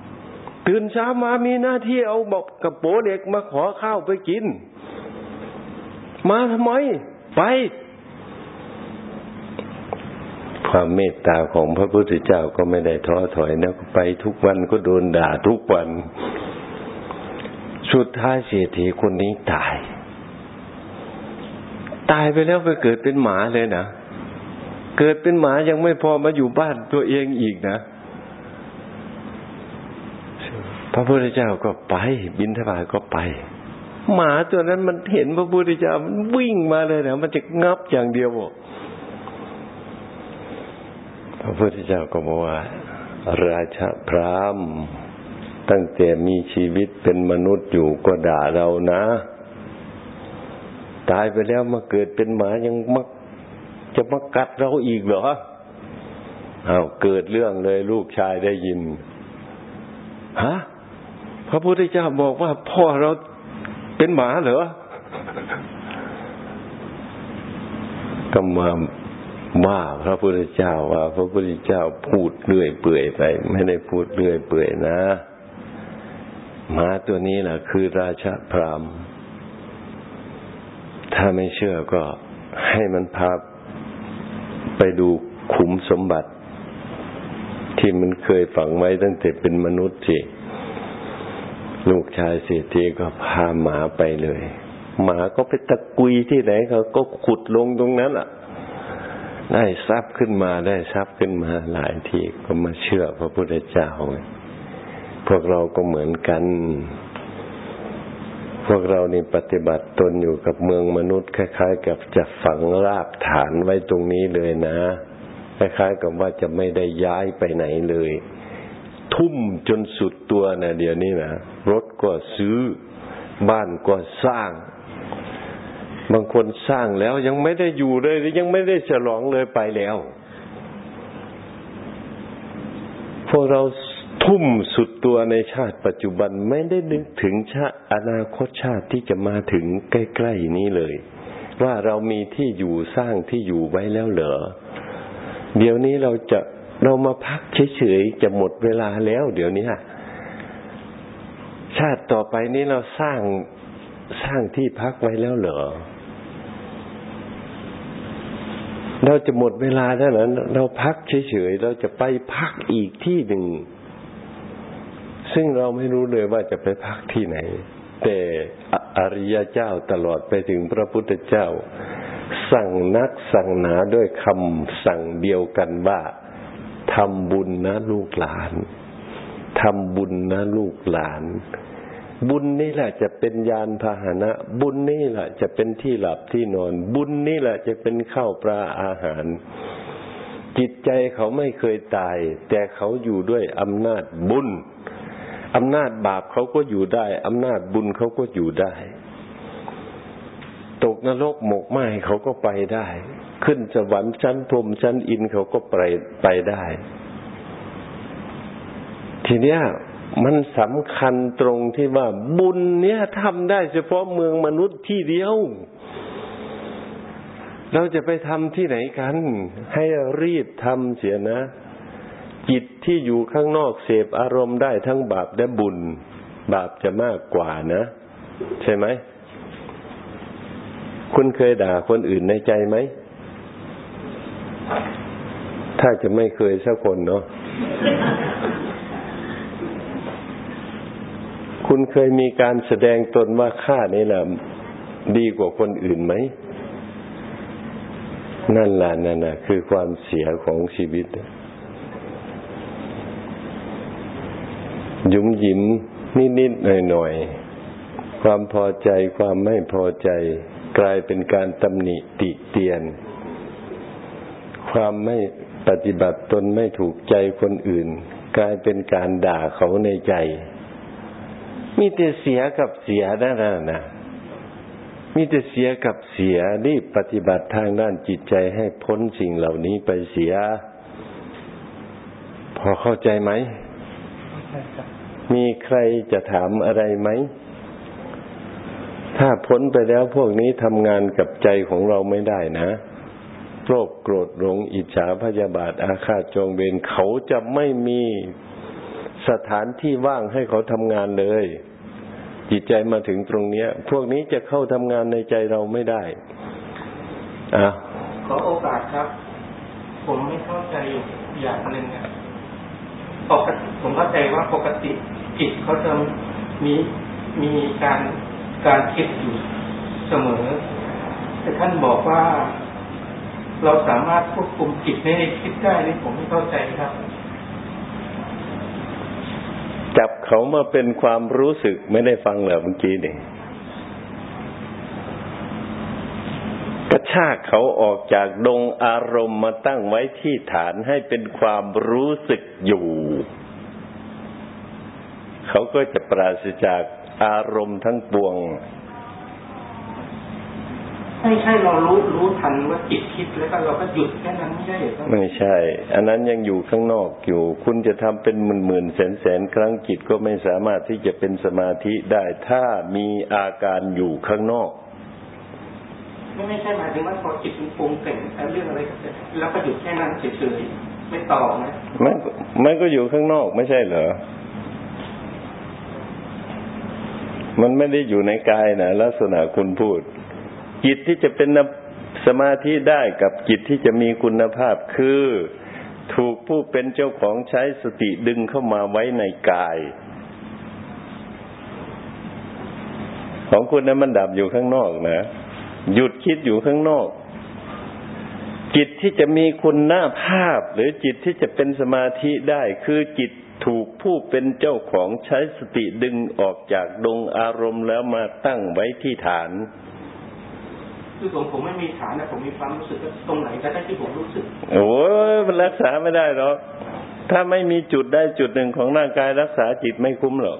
ำตื่นเช้ามามีหน้าที่เอาบอกกับโปเด็กมาขอข้าวไปกิน มาทำไม ไป ความเมตตาของพระพุทธเจ้าก็ไม่ได้ท้อถอยนะไปทุกวันก็โดนด่าทุกวัน สุดท้ายเศรษฐีคนนี้ตาย ตายไปแล้วไปเกิดเป็นหมาเลยนะเกิดเป็นหมายังไม่พอมาอยู่บ้านตัวเองอีกนะ พระพุทธเจ้าก็ไป บินทบาทก็ไป หมาตัวนั้นมันเห็นพระพุทธเจ้ามันวิ่งมาเลยนะมันจะงับอย่างเดียว พระพุทธเจ้าก็บอกว่า ราชาพรามตั้งแต่มีชีวิตเป็นมนุษย์อยู่ก็ด่าเรานะ ตายไปแล้วมาเกิดเป็นหมายังมัก จะมากัดเราอีกเหรอเอาเกิดเรื่องเลยลูกชายได้ยินฮะพระพุทธเจ้าบอกว่าพ่อเราเป็นหมาเหรอก็มา ว่าพระพุทธเจ้าว่า พระพุทธเจ้าพูดเรื่อยเปื่อยไป ไม่ได้พูดเรื่อยเปื่อยนะหมาตัวนี้แหละคือราชาพรามถ้าไม่เชื่อก็ให้มันพาไปดูขุมสมบัติ ที่มันเคยฝังไว้ตั้งแต่เป็นมนุษย์สิลูกชายเศรษฐีก็พาหมาไปเลย หมาก็ไปตะกุยที่ไหนเขาก็ขุดลงตรงนั้นอะ ได้ทรัพย์ขึ้นมาได้ทรัพย์ขึ้นมาหลายทีก็มาเชื่อพระพุทธเจ้า พวกเราก็เหมือนกัน พวกเรานี่ปฏิบัติตนอยู่กับเมืองมนุษย์ คล้าย ๆ กับจะฝังรากฐานไว้ตรงนี้เลยนะ คล้ายๆ กับว่าจะไม่ได้ย้ายไปไหนเลย ทุ่มจนสุดตัวนะเดี๋ยวนี้นะรถก็ซื้อ บ้านก็สร้าง บางคนสร้างแล้วยังไม่ได้อยู่เลยยังไม่ได้ฉลองเลยไปแล้ว พวกเราทุ่มสุดตัวในชาติปัจจุบันไม่ได้นึกถึงชาติอนาคตชาติที่จะมาถึงใกล้ๆนี้เลย ว่าเรามีที่อยู่สร้างที่อยู่ไว้แล้วเหรอเดี๋ยวนี้เราจะเรามาพักเฉยๆจะหมดเวลาแล้ว เดี๋ยวนี้ชาติต่อไปนี้เราสร้างสร้างที่พักไว้แล้วเหรอ เราจะหมดเวลาแล้วนั้น เราพักเฉยๆ เราจะไปพักอีกที่หนึ่ง ซึ่งเราไม่รู้เลยว่าจะไปพักที่ไหน แต่อริยเจ้าตลอดไปถึงพระพุทธเจ้า สั่งนักสั่งหนาด้วยคำสั่งเดียวกันว่าทำบุญนะลูกหลานทำบุญนะลูกหลาน บุญนี่แหละจะเป็นยานพาหนะ บุญนี่แหละจะเป็นที่หลับที่นอน บุญนี่แหละจะเป็นข้าวปลาอาหาร จิตใจเขาไม่เคยตาย แต่เขาอยู่ด้วยอำนาจบุญอำนาจบาปเขาก็อยู่ได้อำนาจบุญเขาก็อยู่ได้ ตกนรกหมกไหมเขาก็ไปได้ ขึ้นสวรรค์ชั้นพรมชั้นอินเขาก็ไปไปได้ ทีเนี้ย มันสำคัญตรงที่ว่าบุญเนี้ยทำได้เฉพาะเมืองมนุษย์ที่เดียว เราจะไปทำที่ไหนกัน ให้รีบทำเสียนะ จิตที่อยู่ข้างนอกเสพอารมณ์ได้ทั้งบาปและบุญ บาปจะมากกว่านะ ใช่ไหม คุณเคยด่าคนอื่นในใจไหม ถ้าจะไม่เคยสักคนเนาะ คุณเคยมีการแสดงตนว่าข้านี่แหละดีกว่าคนอื่นไหม นั่นแหละนั่นนะคือความเสียของชีวิต ยุ่มยิ้มนิดๆหน่อยๆ ความพอใจความไม่พอใจ กลายเป็นการตำหนิติเตียน ความไม่ปฏิบัติตนไม่ถูกใจคนอื่น กลายเป็นการด่าเขาในใจ มีแต่เสียกับเสียนั่นนะมีแต่เสียกับเสียรีบปฏิบัติทางด้านจิตใจให้พ้นสิ่งเหล่านี้ไปเสีย พอเข้าใจไหม มีใครจะถามอะไรไหม ถ้าพ้นไปแล้วพวกนี้ทำงานกับใจของเราไม่ได้นะโรคโกรธหลงอิจฉาพยาบาทอาฆาตจองเวรเขาจะไม่มี สถานที่ว่างให้เขาทำงานเลย จิตใจมาถึงตรงนี้พวกนี้จะเข้าทำงานในใจเราไม่ได้อะขอโอกาสครับ ผมไม่เข้าใจอย่างหนึ่งอะปกติผมเข้าใจว่าปกติจิตเขาจะมีมีการการคิดอยู่เสมอ แต่ท่านบอกว่า เราสามารถควบคุมจิตให้คิดได้นี่ผมไม่เข้าใจครับ จับเขามาเป็นความรู้สึกไม่ได้ฟังเหรอเมื่อกี้นี่กระชากเขาออกจากดงอารมณ์มาตั้งไว้ที่ฐานให้เป็นความรู้สึกอยู่ เขาก็จะปราศจากอารมณ์ทั้งปวง ไม่ใช่เรารู้รู้ทันว่าจิตคิดแล้วก็เราก็หยุดแค่นั้นไม่ใช่เหรอไม่ใช่ อันนั้นยังอยู่ข้างนอกอยู่ คุณจะทำเป็นหมื่นหมื่นแสนแสนครั้งจิตก็ไม่สามารถที่จะเป็นสมาธิได้ ถ้ามีอาการอยู่ข้างนอกไม่ไม่ใช่หมายถึงว่าพอจิตมันปรุงแต่งเรื่องอะไรก็ได้แล้วก็หยุดแค่นั้นเฉยๆไม่ต่อนะมันมันก็อยู่ข้างนอกไม่ใช่เหรอมันไม่ได้อยู่ในกายนะลักษณะคุณพูด จิตที่จะเป็นสมาธิได้กับจิตที่จะมีคุณภาพคือ ถูกผู้เป็นเจ้าของใช้สติดึงเข้ามาไว้ในกาย ของคุณนั้นมันดับอยู่ข้างนอกนะ หยุดคิดอยู่ข้างนอก จิตที่จะมีคุณภาพ หรือจิตที่จะเป็นสมาธิได้คือจิตถูกผู้เป็นเจ้าของใช้สติดึงออกจากดงอารมณ์แล้วมาตั้งไว้ที่ฐาน คือผมผมไม่มีฐานนะผมมีความรู้สึกตรงไหนก็ได้ที่ผมรู้สึกโอ้ยมันรักษาไม่ได้หรอกถ้าไม่มีจุดได้จุดหนึ่งของร่างกายรักษาจิตไม่คุ้มหรอก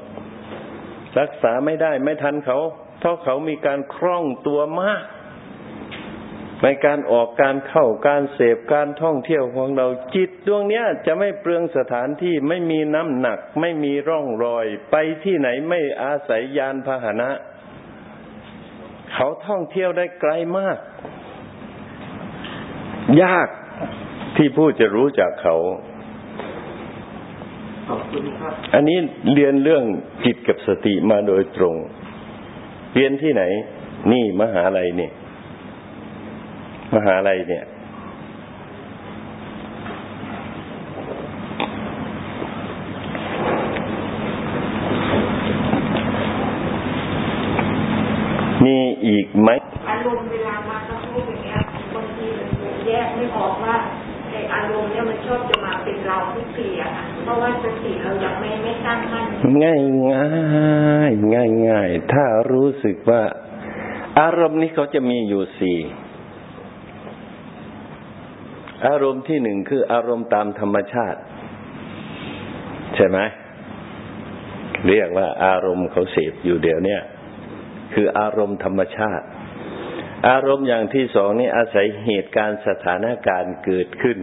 รักษาไม่ได้ไม่ทันเขา เพราะเขามีการคล่องตัวมาก ในการออกการเข้าการเสพการท่องเที่ยวของเราจิตดวงเนี้ย จะไม่เปลืองสถานที่ไม่มีน้ำหนัก ไม่มีร่องรอย ไปที่ไหนไม่อาศัยยานพาหนะ เขาท่องเที่ยวได้ไกลมาก ยากที่ผู้จะรู้จักเขาขอบคุณครับอันนี้เรียนเรื่องจิตกับสติมาโดยตรง เรียนที่ไหน นี่มหาลัยเนี่ย มหาลัยเนี่ย มีอีกไหมอารมณ์เวลามากระทบอย่างเงี้ยบางทีมันแยกไม่ออกว่าไออารมณ์เนี่ยมันชอบจะมาเป็นเราทุกทีอะค่ะเพราะว่าสติเรายังไม่ไม่ตั้งมั่นง่ายง่ายง่ายง่ายๆถ้ารู้สึกว่า อารมณ์นี้เขาจะมีอยู่สี่อารมณ์ที่หนึ่งคืออารมณ์ตามธรรมชาติ ใช่ไหมเรียกว่าอารมณ์เขาเสพอยู่เดี๋ยวเนี้ย คืออารมณ์ธรรมชาติ อารมณ์อย่างที่สองนี่อาศัยเหตุการณ์สถานการณ์เกิดขึ้น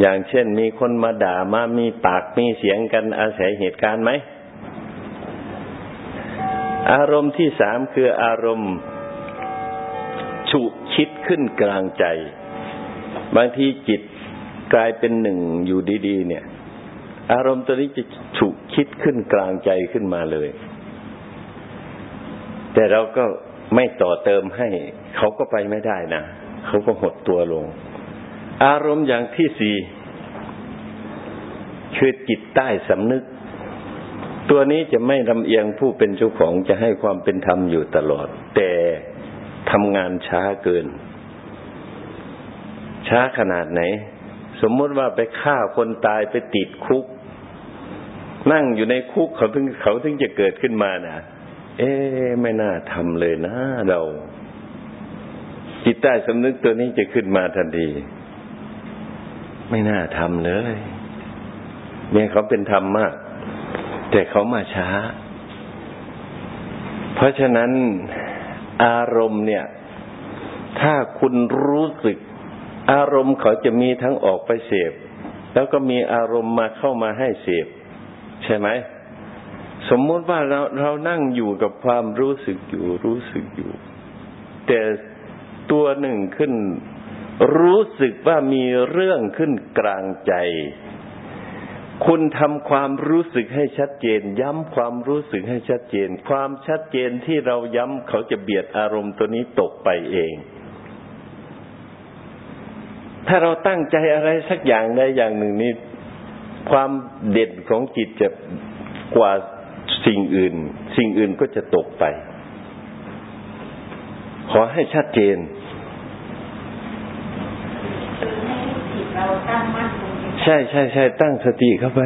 อย่างเช่นมีคนมาด่ามามีปากมีเสียงกันอาศัยเหตุการณ์ไหม อารมณ์ที่สามคืออารมณ์ ฉุกคิดขึ้นกลางใจ บางทีจิตกลายเป็นหนึ่งอยู่ดี ๆ เนี่ย อารมณ์ตัวนี้จะฉุกคิดขึ้นกลางใจขึ้นมาเลย แต่เราก็ไม่ต่อเติมให้ เขาก็ไปไม่ได้นะเขาก็หดตัวลง อารมณ์อย่างที่สี่คือจิตใต้สำนึก ตัวนี้จะไม่ลำเอียงผู้เป็นเจ้าของจะให้ความเป็นธรรมอยู่ตลอด แต่ทำงานช้าเกิน ช้าขนาดไหน สมมติว่าไปฆ่าคนตายไปติดคุก นั่งอยู่ในคุกเขาถึงเขาถึงจะเกิดขึ้นมานะ เอ๊ไม่น่าทำเลยนะเราจิตใต้สำนึกตัวนี้จะขึ้นมาทันที ไม่น่าทำเลยเนี่ยเขาเป็นธรรมมาก แต่เขามาช้า เพราะฉะนั้นอารมณ์เนี่ย ถ้าคุณรู้สึก อารมณ์เขาจะมีทั้งออกไปเสพแล้วก็มีอารมณ์มาเข้ามาให้เสพใช่ไหม สมมติว่าเราเรานั่งอยู่กับความรู้สึกอยู่ รู้สึกอยู่ แต่ตัวหนึ่งขึ้น รู้สึกว่ามีเรื่องขึ้นกลางใจ คุณทำความรู้สึกให้ชัดเจน ย้ำความรู้สึกให้ชัดเจน ความชัดเจนที่เราย้ำเขาจะเบียดอารมณ์ตัวนี้ตกไปเอง ถ้าเราตั้งใจอะไรสักอย่างใดอย่างหนึ่งนี่ความเด่นของจิตจะกว่า สิ่งอื่น สิ่งอื่นก็จะตกไป ขอให้ชัดเจนใช่ใช่ใช่ตั้งสติเข้าไป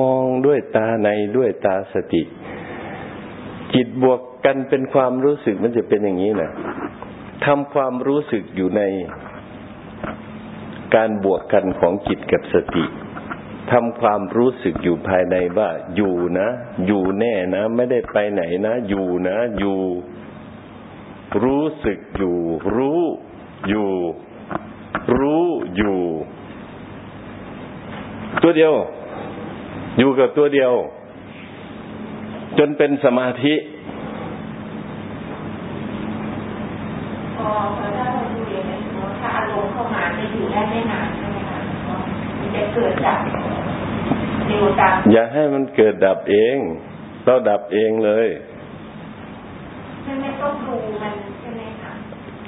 มองด้วยตาในด้วยตาสติ จิตบวกกันเป็นความรู้สึกมันจะเป็นอย่างนี้นะทำความรู้สึกอยู่ในการบวกกันของจิตกับสติ ทำความรู้สึกอยู่ภายในว่า อยู่นะ อยู่แน่นะ ไม่ได้ไปไหนนะ อยู่นะ อยู่ รู้สึกอยู่ รู้อยู่ รู้อยู่ ตัวเดียว อยู่กับตัวเดียว จนเป็นสมาธิพอถ้าเราดูอย่างนี้ถ้าอารมณ์เข้ามาจะอยู่ได้ไม่นานใช่ไหมคะมัน จะเกิดจากเร็วจังอย่าให้มันเกิดดับเอง เราดับเองเลยไม่ต้องดูมันใช่ไหมคะ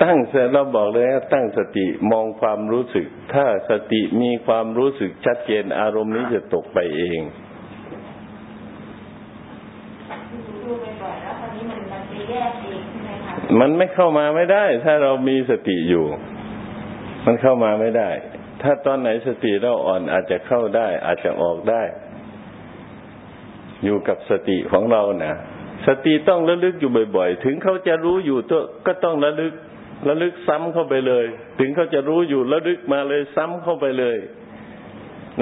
ตั้งเสร็จเราบอกเลยตั้งสติมองความรู้สึก ถ้าสติมีความรู้สึกชัดเจนอารมณ์นี้จะตกไปเองมันไม่เข้ามาไม่ได้ ถ้าเรามีสติอยู่ มันเข้ามาไม่ได้ ถ้าตอนไหนสติเราอ่อนอาจจะเข้าได้ อาจจะออกได้ อยู่กับสติของเรานะสติต้องระลึกอยู่บ่อย ๆ ถึงเขาจะรู้อยู่ตัวก็ต้องระลึก ระลึกซ้ำเข้าไปเลย ถึงเขาจะรู้อยู่ระลึกมาเลยซ้ำเข้าไปเลย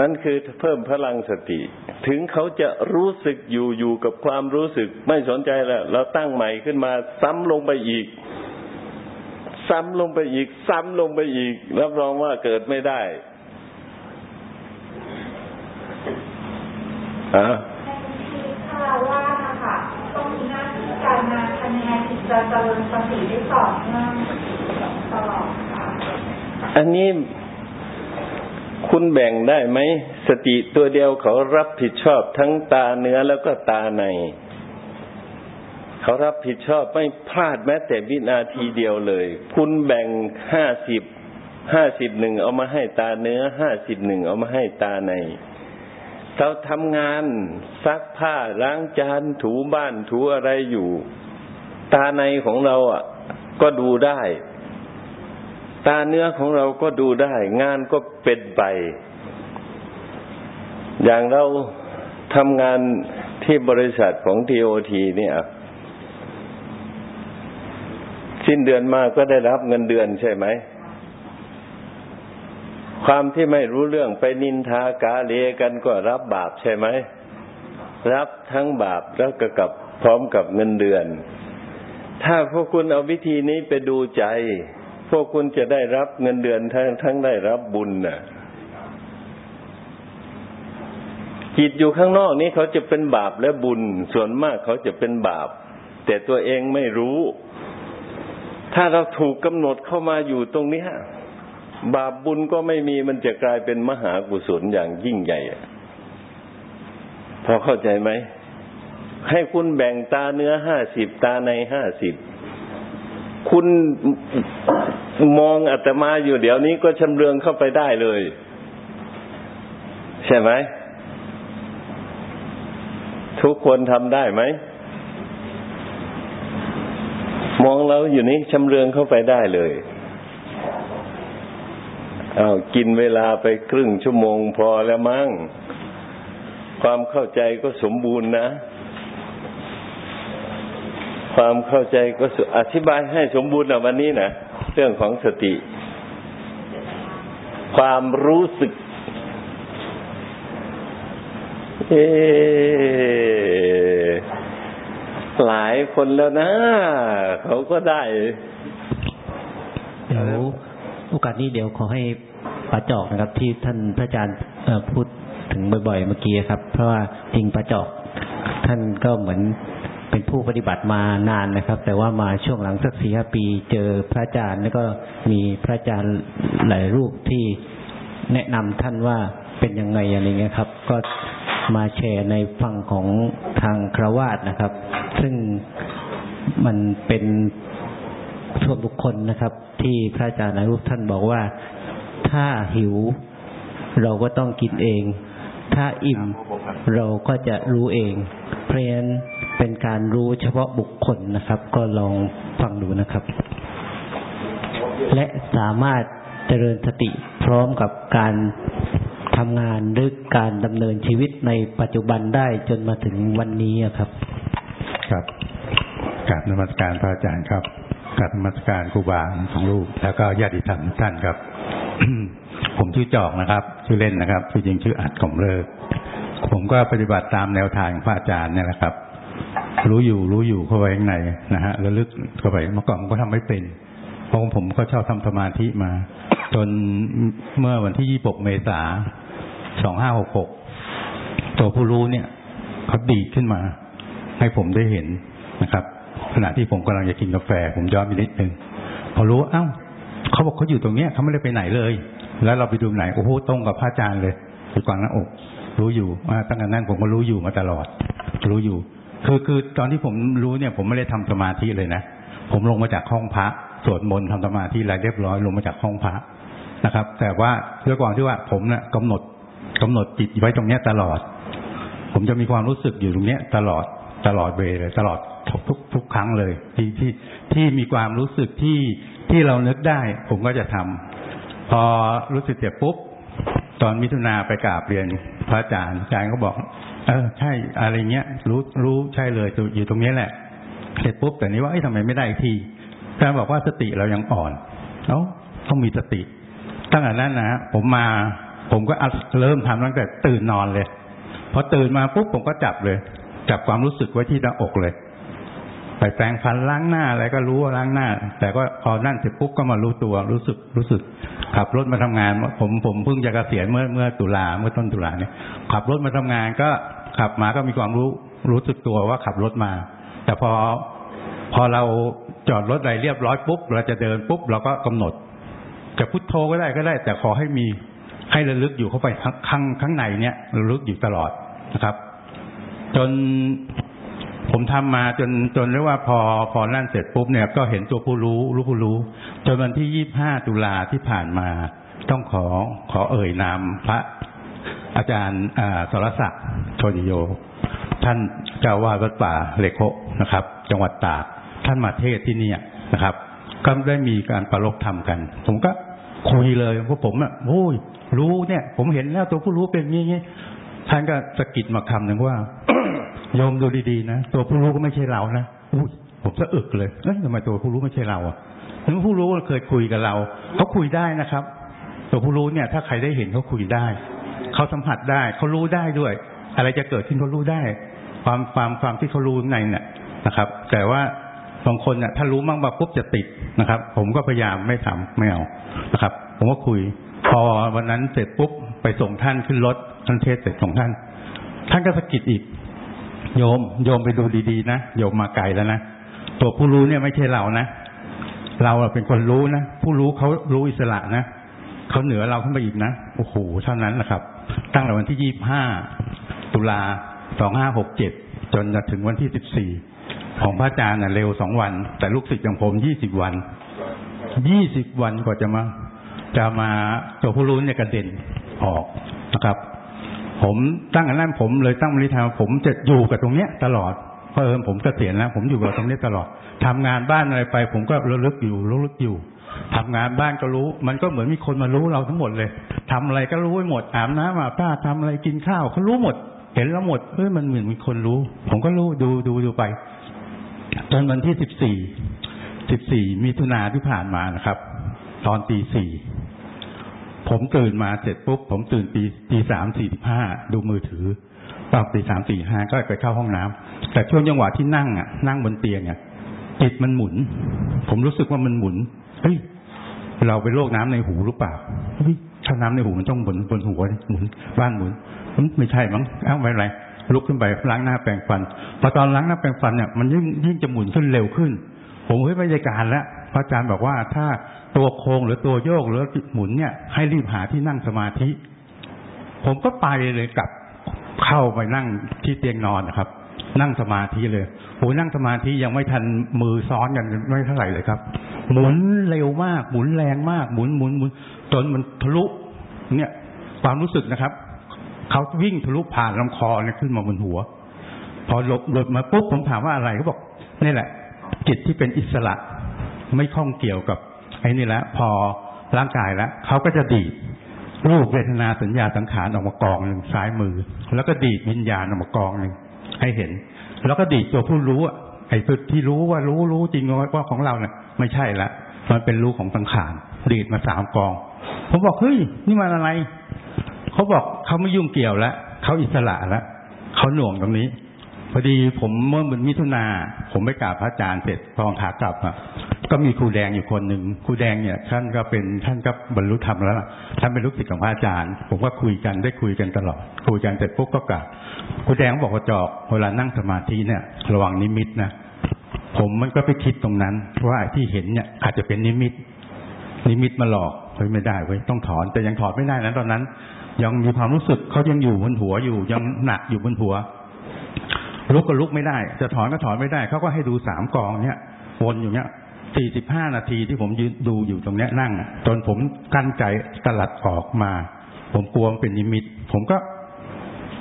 นั่นคือเพิ่มพลังสติ ถึงเขาจะรู้สึกอยู่อยู่กับความรู้สึกไม่สนใจแล้วเราตั้งใหม่ขึ้นมาซ้ำลงไปอีก ซ้ำลงไปอีก ซ้ำลงไปอีก รับรองว่าเกิดไม่ได้อะถ้าว่านะคะต้องมีหน้าที่การงานคะแนนจิตจะเจริญสติได้ต่อเนื่องตลอดค่ะอันนี้คุณแบ่งได้ไหม สติตัวเดียวเขารับผิดชอบทั้งตาเนื้อแล้วก็ตาใน เขารับผิดชอบไม่พลาดแม้แต่วินาทีเดียวเลย คุณแบ่งห้าสิบห้าสิบหนึ่งเอามาให้ตาเนื้อห้าสิบหนึ่งเอามาให้ตาใน เราทำงานซักผ้าล้างจานถูบ้านถูอะไรอยู่ ตาในของเราอะ ก็ดูได้ ตาเนื้อของเราก็ดูได้ งานก็เป็นไป อย่างเราทำงานที่บริษัทของทีโอทีเนี่ย สิ้นเดือนมาก็ได้รับเงินเดือนใช่ไหม ความที่ไม่รู้เรื่องไปนินทากาเลกันก็รับบาปใช่ไหม รับทั้งบาปแล้วก็กับพร้อมกับเงินเดือน ถ้าพวกคุณเอาวิธีนี้ไปดูใจ พวกคุณจะได้รับเงินเดือนทั้งทั้งได้รับบุญน่ะจิตอยู่ข้างนอกนี้เขาจะเป็นบาปและบุญ ส่วนมากเขาจะเป็นบาป แต่ตัวเองไม่รู้ ถ้าเราถูกกำหนดเข้ามาอยู่ตรงนี้บาปบุญก็ไม่มีมันจะกลายเป็นมหากุศลอย่างยิ่งใหญ่พอเข้าใจไหม ให้คุณแบ่งตาเนื้อห้าสิบตาในห้าสิบคุณมองอาตมาอยู่เดี๋ยวนี้ก็ชำเลืองเข้าไปได้เลย ใช่ไหม ทุกคนทำได้ไหม มองเราอยู่นี้ชำเลืองเข้าไปได้เลยอา้าวกินเวลาไปครึ่งชั่วโมงพอแล้วมั้งความเข้าใจก็สมบูรณ์นะ ความเข้าใจก็อธิบายให้สมบูรณ์ในวันนี้นะเรื่องของสติ ความรู้สึก เอ หลายคนแล้วนะ เขาก็ได้ เดี๋ยวโอกาสนี้เดี๋ยวขอให้ปาจอกนะครับ ที่ท่านพระอาจารย์พูดถึงบ่อย ๆ เมื่อกี้ครับ เพราะว่าจริงปาจอกท่านก็เหมือนเป็นผู้ปฏิบัติมานานนะครับ แต่ว่ามาช่วงหลังสักสี่ห้าปีเจอพระอาจารย์แล้วก็มีพระอาจารย์หลายรูปที่แนะนำท่านว่าเป็นยังไงอะไรเงี้ยครับ ก็ มาแชร์ในฝั่งของทางครวาสนะครับ ซึ่งมันเป็นส่วนบุคคลนะครับ ที่พระอาจารย์หลายรูปท่านบอกว่าถ้าหิวเราก็ต้องกินเอง ถ้าอิ่มเราก็จะรู้เอง เพราะฉะนั้นเป็นการรู้เฉพาะบุคคลนะครับ ก็ลองฟังดูนะครับ และสามารถเจริญสติพร้อมกับการ ทำงานหรือการดำเนินชีวิตในปัจจุบันได้จนมาถึงวันนี้ครับ ครับกราบนมัสการพระอาจารย์ครับกราบนมัสการครูบาของลูกแล้วก็ญาติธรรมท่านครับ ผมชื่อจอกนะครับ ชื่อเล่นนะครับชื่อจริงชื่ออัดกล่อมเลิก ผมก็ปฏิบัติตามแนวทางพระอาจารย์เนี่ยแหละครับ รู้อยู่รู้อยู่เข้าไปข้างในนะฮะแล้วลึกเข้าไปเมื่อก่อนผมก็ทำไม่เป็นเพราะผมก็ชอบทำสมาธิมา จนเมื่อวันที่ 26 เมษา 2566ตัวผู้รู้เนี่ยเขาดีขึ้นมา ให้ผมได้เห็นนะครับ ขณะที่ผมกำลังจะกินกาแฟ ผมย้อนไปนิดนึงพอรู้เอ้าเขาบอกเขาอยู่ตรงเนี้ยเขาไม่ได้ไปไหนเลย แล้วเราไปดูไหนโอ้โหตรงกับพระอาจารย์เลยคือกวางหน้าอก รู้อยู่ว่าตั้งแต่นั้นผมก็รู้อยู่มาตลอด รู้อยู่ คือคือตอนที่ผมรู้เนี่ย ผมไม่ได้ทำสมาธิเลยนะผมลงมาจากห้องพระสวดมนต์ทำสมาธิอะไรเรียบร้อยลงมาจากห้องพระนะครับ แต่ว่าเรื่องก่อนที่ว่าผมเนี่ยกำหนด กำหนดจิตไว้ตรงเนี้ยตลอด ผมจะมีความรู้สึกอยู่ตรงเนี้ย ตลอดตลอดเวเลยตลอดทุกทุกทุกครั้งเลย ที่ที่ที่มีความรู้สึกที่ที่เรานึกได้ ผมก็จะทำพอรู้สึกเสร็จปุ๊บตอนมิถุนาไปกราบเรียนพระอาจารย์อาจารย์ก็บอก เออ ใช่อะไรเงี้ย รู้รู้ใช่เลยอยู่ตรงนี้แหละเสร็จปุ๊บแต่นี้ว่าไอ้ทำไมไม่ได้อีกทีอาจารย์บอกว่าสติเรายังอ่อนเอ้าต้องมีสติ ตั้งแต่นั้นนะผมมา ผมก็เริ่มทำตั้งแต่ตื่นนอนเลยพอตื่นมาปุ๊บผมก็จับเลย จับความรู้สึกไว้ที่หน้าอกเลย ไปแปรงฟันล้างหน้าอะไรก็รู้ว่าล้างหน้า แต่ก็พอนั่นเสร็จปุ๊บก็มารู้ตัวรู้สึกรู้สึก ขับรถมาทำงาน ผมผมเพิ่งจะเกษียณเมื่อเมื่อตุลาเมื่อต้นตุลาเนี่ย ขับรถมาทำงานก็ขับมาก็มีความรู้รู้สึกตัวว่าขับรถมา แต่พอพอเราจอดรถอะไรเรียบร้อยปุ๊บเราจะเดินปุ๊บเราก็กำหนดจะพุทโธก็ได้ก็ได้ แต่ขอให้มี ให้ระลึกอยู่เข้าไปข้างข้างในเนี่ยระลึกอยู่ตลอดนะครับ จนผมทำมาจนจนเรียกว่าพอพอนั่นเสร็จปุ๊บเนี่ยก็เห็นตัวผู้รู้รู้ผู้รู้ จนวันที่ยี่บห้าตุลาที่ผ่านมา ต้องขอขอเอ่ยนามพระอาจารย์สรศักดิ์โชติโย ท่านเจ้าวาดวัดป่าเลโคนะครับ จังหวัดตากท่านมาเทศที่นี่นะครับ ก็ได้มีการประลบธรรมกัน ผมก็คุยเลยเพราผมอะโอ้ย รู้เนี่ย ผมเห็นแล้วตัวผู้รู้เป็นอย่างนี้ท่านก็สะกิดมาคำหนึ่งว่าโยมดูดีๆนะตัวผู้รู้ก็ไม่ใช่เรานะอุ้ยผมสะอึกเลยเอ้ยทำไมตัวผู้รู้ไม่ใช่เราอะถึงผู้รู้เคยคุยกับเราเขาคุยได้นะครับ ตัวผู้รู้เนี่ย ถ้าใครได้เห็นเขาคุยได้เขาสัมผัสได้เขารู้ได้ด้วย อะไรจะเกิดขึ้นเขารู้ได้ ความความความที่เขารู้ในเนี่ยนะครับ แต่ว่าบางคนเนี่ยถ้ารู้มั่งบาปุ๊บจะติดนะครับ ผมก็พยายามไม่ทำไม่เอานะครับ ผมก็คุย อวันนั้นเสร็จปุ๊บไปส่งท่านขึ้นรถท่านเทศเสร็จส่งท่าน ท่านก็สะกิดอีก โยม โยมไปดูดีๆนะโยมมาไกลแล้วนะตัวผู้รู้เนี่ยไม่ใช่เรานะเราเป็นคนรู้นะผู้รู้เขารู้อิสระนะเขาเหนือเราขึ้นไปอีกนะโอ้โหเท่านั้นแหละครับ ตั้งแต่วันที่ยี่บห้าตุลาสองห้าหกเจ็ดจนถึงวันที่สิบสี่ของพระอาจารย์เร็วสองวัน แต่ลูกศิษย์อย่างผมยี่สิบวันยี่สิบวันกว่าจะมา จะมาตัวผู้รู้เนี่ยกระเด็นออกนะครับ ผมตั้งอันนั้นผมเลยตั้งบริธานผมจะอยู่กับตรงเนี้ยตลอดเพราะเอิญผมเกษียณแล้ว ผมอยู่กับตรงนี้ตลอดทำงานบ้านอะไรไป ผมก็ระลึกอยู่ระลึกอยู่ทำงานบ้านก็รู้ มันก็เหมือนมีคนมารู้เราทั้งหมดเลยทำอะไรก็รู้หมดอาบน้ำอาบน้าทำอะไรกินข้าวเขารู้หมด เห็นแล้วหมดเอ้ยมันเหมือนมีคนรู้ ผมก็รู้ดูดูดูไปจนวันที่สิบสี่สิบสี่มิถุนาที่ผ่านมานะครับ ตอนตีสี่ผมตื่นมาเสร็จปุ๊บ ผมตื่นตีตีสามสี่สิบห้าดูมือถือตอนตีสามสี่ห้าก็ไปเข้าห้องน้ำแต่ช่วงจังหวะที่นั่งอะ นั่งบนเตียงอะจิตมันหมุน ผมรู้สึกว่ามันหมุนเฮ้ยเราเป็นโรคน้ำในหูหรือเปล่าเฮ้ยถ้าน้ำในหูมันต้องบนบนหัวหมุน บ้านหมุนมันไม่ใช่มั้งเอ้าไม่ไรลุกขึ้นไปล้างหน้าแปรงฟันพอตอนล้างหน้าแปรงฟันเนี่ยมันยิ่งยิ่งจะหมุนขึ้นเร็วขึ้น ผมเฮ้ยไม่ได้การแล้วพระอาจารย์บอกว่าถ้า ตัวโค้งหรือตัวโยกหรือหมุนเนี่ย ให้รีบหาที่นั่งสมาธิ ผมก็ไปเลยกลับเข้าไปนั่งที่เตียงนอนนะครับ นั่งสมาธิเลยโอ้นั่งสมาธิยังไม่ทันมือซ้อนกันไม่เท่าไหร่เลยครับ หมุนเร็วมาก หมุนแรงมาก หมุนหมุนหมุนจนมันทะลุ เนี่ย ความรู้สึกนะครับเขาวิ่งทะลุผ่านลำคอเนี่ยขึ้นมาบนหัว พอหลบหลบมาปุ๊บผมถามว่าอะไรเขาบอกนี่แหละจิตที่เป็นอิสระไม่ข้องเกี่ยวกับ ไอ้นี่แล้วพอร่างกายแล้วเขาก็จะดีดรูปเวทนาสัญญาสังขารออกมากองหนึ่งซ้ายมือ แล้วก็ดีดวิญญาณออกมากองหนึ่งให้เห็น แล้วก็ดีดตัวผู้รู้อะไอ้ที่รู้ว่ารู้รู้จริงว่าของเราเนี่ยไม่ใช่ละมันเป็นรู้ของสังขารดีดมาสามกอง ผมบอกเฮ้ยนี่มันอะไร เขาบอกเขาไม่ยุ่งเกี่ยวแล้วเขาอิสระแล้วเขาหน่วงตรงนี้ พอดีผมเมื่อมิถุนาผมไปกราบพระอาจารย์เสร็จพอขากลับอะก็มีครูแดงอยู่คนหนึ่งครูแดงเนี่ยท่านก็เป็นท่านก็บรรลุธรรมแล้วท่านเป็นลูกศิษย์ของพระอาจารย์ ผมก็คุยกันได้คุยกันตลอดคุยกันเสร็จปุ๊บก็กลับครูแดงบอกว่าจอกเวลานั่งสมาธิเนี่ย ระวังนิมิตนะผมมันก็ไปคิดตรงนั้นว่าที่เห็นเนี่ยอาจจะเป็นนิมิต นิมิตมาหลอกเฮ้ยไม่ได้เว้ยต้องถอน แต่ยังถอนไม่ได้นะตอนนั้น ยังมีความรู้สึกเขายังอยู่บนหัวอยู่ ยังหนักอยู่บนหัว ลุกก็ลุกไม่ได้ จะถอนก็ถอนไม่ได้ เขาก็ให้ดูสามกองเนี่ยวนอยู่เนี้ยสี่สิบห้านาทีที่ผมยืนดูอยู่ตรงเนี้ยนั่งจนผมกั้นใจสลัดออกมา ผมกลัวเป็นนิมิต ผมก็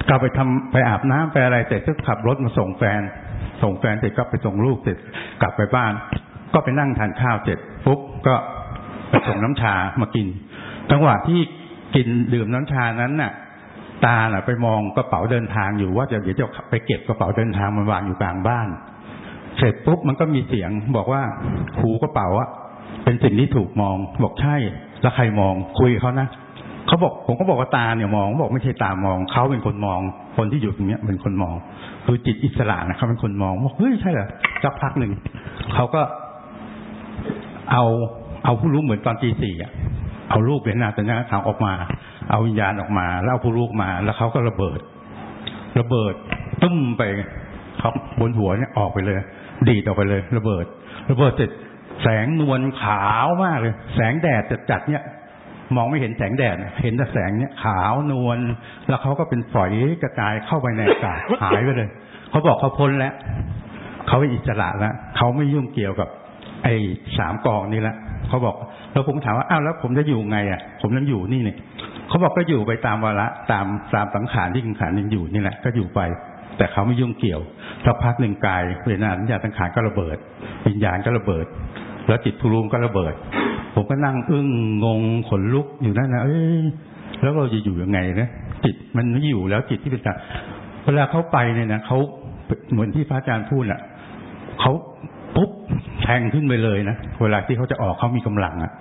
กลับไปทำไปอาบน้ำไปอะไรเสร็จก็ขับรถมาส่งแฟน ส่งแฟนเสร็จก็ไปส่งลูกเสร็จกลับไปบ้าน ก็ไปนั่งทานข้าวเสร็จปุ๊บก็ไปส่งน้ำชามากินจังหวะที่กินดื่มน้ำชานั้นน่ะ ตาน่ะ ไปมองกระเป๋าเดินทางอยู่ว่าจะเดี๋ยวจะไปเก็บกระเป๋าเดินทางมันวางอยู่กลางบ้าน เสร็จปุ๊บมันก็มีเสียงบอกว่าครูกระเป๋าอะเป็นสิ่งที่ถูกมอง บอกใช่แล้วใครมองคุยเขานะเขาบอกผมก็บอกว่าตาเนี่ยมองบอกไม่ใช่ตามองเขาเป็นคนมอง คนที่อยู่ตรงเนี้ยเป็นคนมองคือจิตอิสระนะเขาเป็นคนมองบอกเฮ้ยใช่เหรอสักพักหนึ่งเขาก็เอาเอาผู้รู้เหมือนตอนตีสี่อะเอารูปเป็นนาสัญญาถามออกมา เอาวิญญาณออกมาแล้วเอาผู้รู้มา แล้วเขาก็ระเบิด ระเบิดตึ้มไปเขาบนหัวเนี่ยออกไปเลย ดีดออกไปเลย ระเบิด ระเบิดเสร็จแสงนวลขาวมากเลย แสงแดดจัดจัดเนี่ย มองไม่เห็นแสงแดดเห็นแต่แสงเนี่ย ขาวนวลแล้วเขาก็เป็นฝอยกระจายเข้าไปในอากาศหายไปเลยเขาบอกเขาพ้นแล้วเขาเป็นอิสระแล้วเขาไม่ยุ่งเกี่ยวกับ ไอ้สามกองนี้ล้วเขาบอก แล้วผมถามว่าอ้าวแล้วผมจะอยู่ไงอะ ผมยังอยู่นี่เนี่ย เขาบอกก็อยู่ไปตามวาระตามตามสังขารที่สังขารยังอยู่นี่แหละก็อยู่ไป แต่เขาไม่ยุ่งเกี่ยวสักพักหนึ่งกายเวทนาสัญญาสังขารก็ระเบิด วิญญาณก็ระเบิด แล้วจิตภูมิก็ระเบิด ผมก็นั่งอึ้งงงขนลุกอยู่นั่นนะเอ้ยแล้วเราจะอยู่ยังไงนะจิตมันไม่อยู่แล้วจิตที่เป็นการเวลาเขาไปเนี่ยนะเขาเหมือนที่พระอาจารย์พูดแหละเขาปุ๊บแทงขึ้นไปเลยนะเวลาที่เขาจะออกเขามีกำลังอะ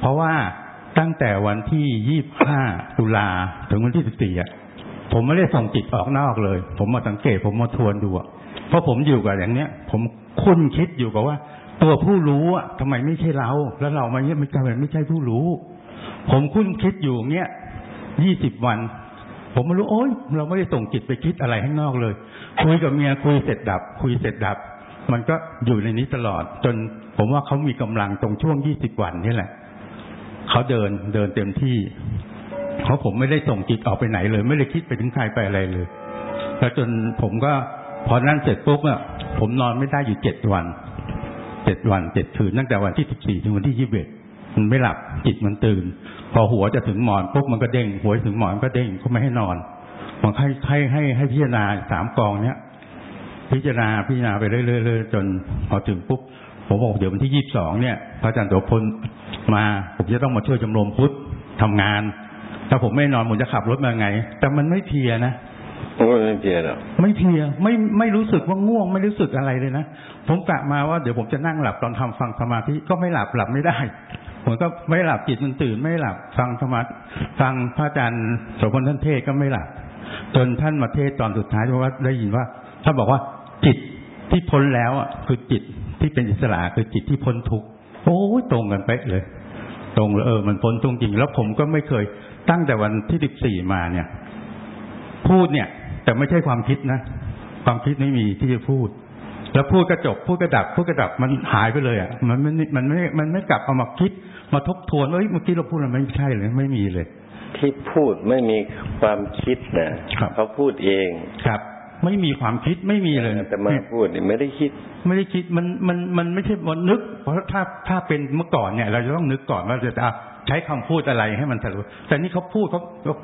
เพราะว่า ตั้งแต่วันที่ยี่บห้าตุลาถึงวันที่สิบสี่อะ ผมไม่ได้ส่งจิตออกนอกเลย ผมมาสังเกต ผมมาทวนดูอะเพราะผมอยู่กับอย่างเนี้ย ผมคุ้นคิดอยู่กับว่า ตัวผู้รู้อะทำไมไม่ใช่เรา แล้วเรามาเนี้ยม่ใช่ไม่ใช่ผู้รู้ ผมคุ้นคิดอยู่เนี้ยยี่สิบวัน ผมไม่รู้โอ๊ยเราไม่ได้ส่งจิตไปคิดอะไรข้างนอกเลย คุยกับเมียคุยเสร็จดับ คุยเสร็จดับ มันก็อยู่ในนี้ตลอด จนผมว่าเขามีกำลังตรงช่วงยี่สิบวันนี่แหละ เขาเดินเดินเต็มที่เพราะผมไม่ได้ส่งจิตออกไปไหนเลย ไม่ได้คิดไปถึงใครไปอะไรเลย แล้วจนผมก็พอนั่นเสร็จปุ๊บอะผมนอนไม่ได้อยู่เจ็ดวันเจ็ดวันเจ็ดคืนตั้งแต่วันที่สิบสี่ถึงวันที่ยี่สิบเอ็ดมันไม่หลับจิตมันตื่น พอหัวจะถึงหมอนปุ๊บมันก็เด้ง หัวถึงหมอนก็เด้งเขาไม่ให้นอนมันให้ให้ให้ให้พิจารณาสามกองเนี้ยพิจารณาพิจารณาไปเรื่อยๆจนพอถึงปุ๊บ ผมบอกเดี๋ยววันที่ยี่สิบสองเนี่ยพระอาจารย์โสพลมา ผมจะต้องมาช่วยจำรมพุทธทำงาน ถ้าผมไม่นอนผมจะขับรถมาไง แต่มันไม่เพียนะไม่เพียหรอกไม่เพียไม่ไม่รู้สึกว่าง่วงไม่รู้สึกอะไรเลยนะผมกะมาว่าเดี๋ยวผมจะนั่งหลับตอนทำฟังสมาธิก็ไม่หลับหลับไม่ได้ผมก็ไม่หลับจิตมันตื่นไม่หลับฟังสมาธิฟังพระอาจารย์โสพลท่านเทศก็ไม่หลับจนท่านมาเทศตอนสุดท้ายเพราะว่าได้ยินว่าท่านบอกว่าจิตที่พ้นแล้วอะคือจิต ที่เป็นอิสระคือจิตที่พ้นทุกข์โอ้ยตรงกันเป๊ะเลย ตรงเลยเออ มันพ้นตรงจริง แล้วผมก็ไม่เคยตั้งแต่วันที่สิบสี่มาเนี่ย พูดเนี่ย แต่ไม่ใช่ความคิดนะ ความคิดไม่มีที่จะพูด แล้วพูดกระจบพูดกระดับพูดกระดับมันหายไปเลยอะมันไม่มันไม่มันไม่กลับเอามาคิด มาทบทวนเอ้ยเมื่อกี้เราพูดอะไรไม่ใช่เลย ไม่มีเลยที่พูดไม่มีความคิดนะครับเขาพูดเองครับ ไม่มีความคิดไม่มีเลยแต่มาพูดนี่ไม่ได้คิด ไม่ได้คิดมันมันมันไม่ใช่มันนึก เพราะถ้าถ้าเป็นเมื่อก่อนเนี่ย เราจะต้องนึกก่อนว่าจะอะใช้คำพูดอะไรให้มันสรุปแต่นี่เขาพูดเขาเขา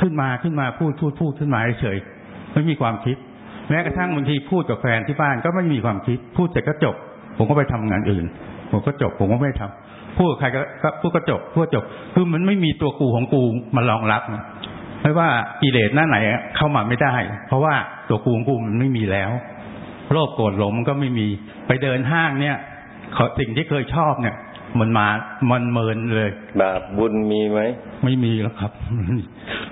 ขึ้นมาขึ้นมาพูดพูดพูดขึ้นมาเฉยไม่มีความคิด แม้กระทั่งบางทีพูดกับแฟนที่บ้านก็ไม่มีความคิด พูดเสร็จก็จบ ผมก็ไปทำงานอื่น ผมก็จบ ผมก็ไม่ทำพูดกับใครก็ก็พูดก็จบพูดก็จบ คือมันไม่มีตัวกูของกูมารองรับนะ ไม่ว่ากิเลสหน้าไหนเข้ามาไม่ได้ เพราะว่าตัวกูของกูมันไม่มีแล้วโลภโกรธหลงมันก็ไม่มี ไปเดินห้างเนี่ยเขาสิ่งที่เคยชอบเนี่ย มันมา มันเมินเลย บาปบุญมีไหม ไม่มีแล้วครับ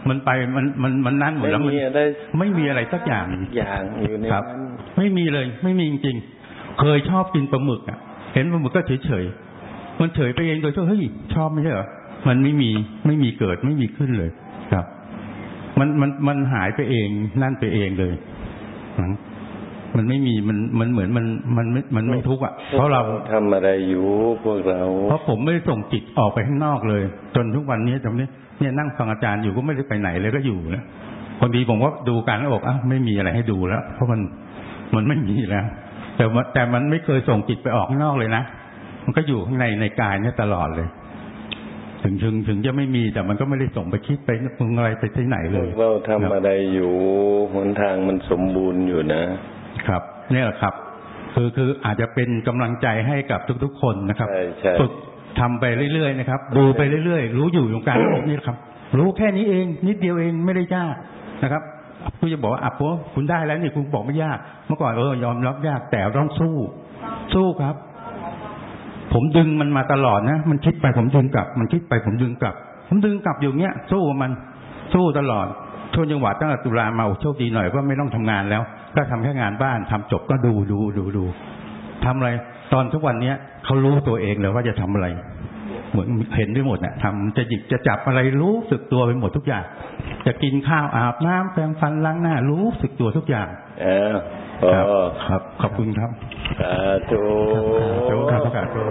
มันไปมันมันมันนั่นหมดไม่แล้วมันมีอะไรไม่มีอะไรสักอย่างอย่างอยู่ในครับนั้นไม่มีเลย ไม่มีจริงๆเคยชอบกินปลาหมึกอะ เห็นปลาหมึกก็เฉยเฉยๆมันเฉยไปเองโดยที่ว่าเฮ้ยชอบไม่ใช่เหรอมันไม่มีไม่มีเกิดไม่มีขึ้นเลยครับ มันมันมันหายไปเองนั่นไปเองเลยนะมันไม่มีมันมันเหมือนมันมันไม่มันไม่ทุกข์อะเพราะเราทำอะไรอยู่พวกเรา เพราะผมไม่ได้ส่งจิตออกไปข้างนอกเลย จนทุกวันนี้จำนี้เนี่ยนั่งฟังอาจารย์อยู่ก็ไม่ได้ไปไหนเลยก็อยู่นะบางทีผมก็ดูการแล้วบอกอ้าวไม่มีอะไรให้ดูแล้ว เพราะมันมันไม่มีแล้ว แต่ว่าแต่มันไม่เคยส่งจิตไปออกข้างนอกเลยนะมันก็อยู่ข้างในในกายเนี่ยตลอดเลย ถึงถึงถึงจะไม่มีแต่มันก็ไม่ได้ส่งไปคิดไปปรุงอะไรไปที่ไหนพเลวยกเราทำอะไรอยู่หนทางมันสมบูรณ์อยู่นะ ครับเนี่ยแหละครับ คือคืออาจจะเป็นกำลังใจให้กับทุก ๆ คนนะครับใช่ใช่ฝึกทำไปเรื่อยๆนะครับ ดูไปเรื่อยๆ รู้อยู่ตรงกลางโลกนี่แหละครับ รู้แค่นี้เองนิดเดียวเองไม่ได้ยากนะครับคุณจะบอกว่าอะพวคุณได้แล้วนี่คุณบอกไม่ยาก เมื่อก่อนเออยอมรับยากแต่ต้องสู้ สู้ครับ ผมดึงมันมาตลอดนะ มันคิดไปผมดึงกลับ มันคิดไปผมดึงกลับ ผมดึงกลับอยู่เงี้ยสู้มันสู้ตลอดช่วงจังหวะตั้งแต่ตุลามาโชคดีหน่อยก็ไม่ต้องทำงานแล้ว ก็ทำแค่งานบ้านทำจบก็ดูดูดูดูทำอะไร ตอนทุกวันเนี้ยเขารู้ตัวเองเลยว่าจะทำอะไรเหมือนเห็นได้หมดน่ะทำจะหยิบจะจับอะไรรู้สึกตัวไปหมดทุกอย่าง จะกินข้าวอาบน้ำแปรงฟันล้างหน้า รู้สึกตัวทุกอย่าง เอ้าว ครับครับ ขอบคุณครับสาธุสาธุครับสาธุ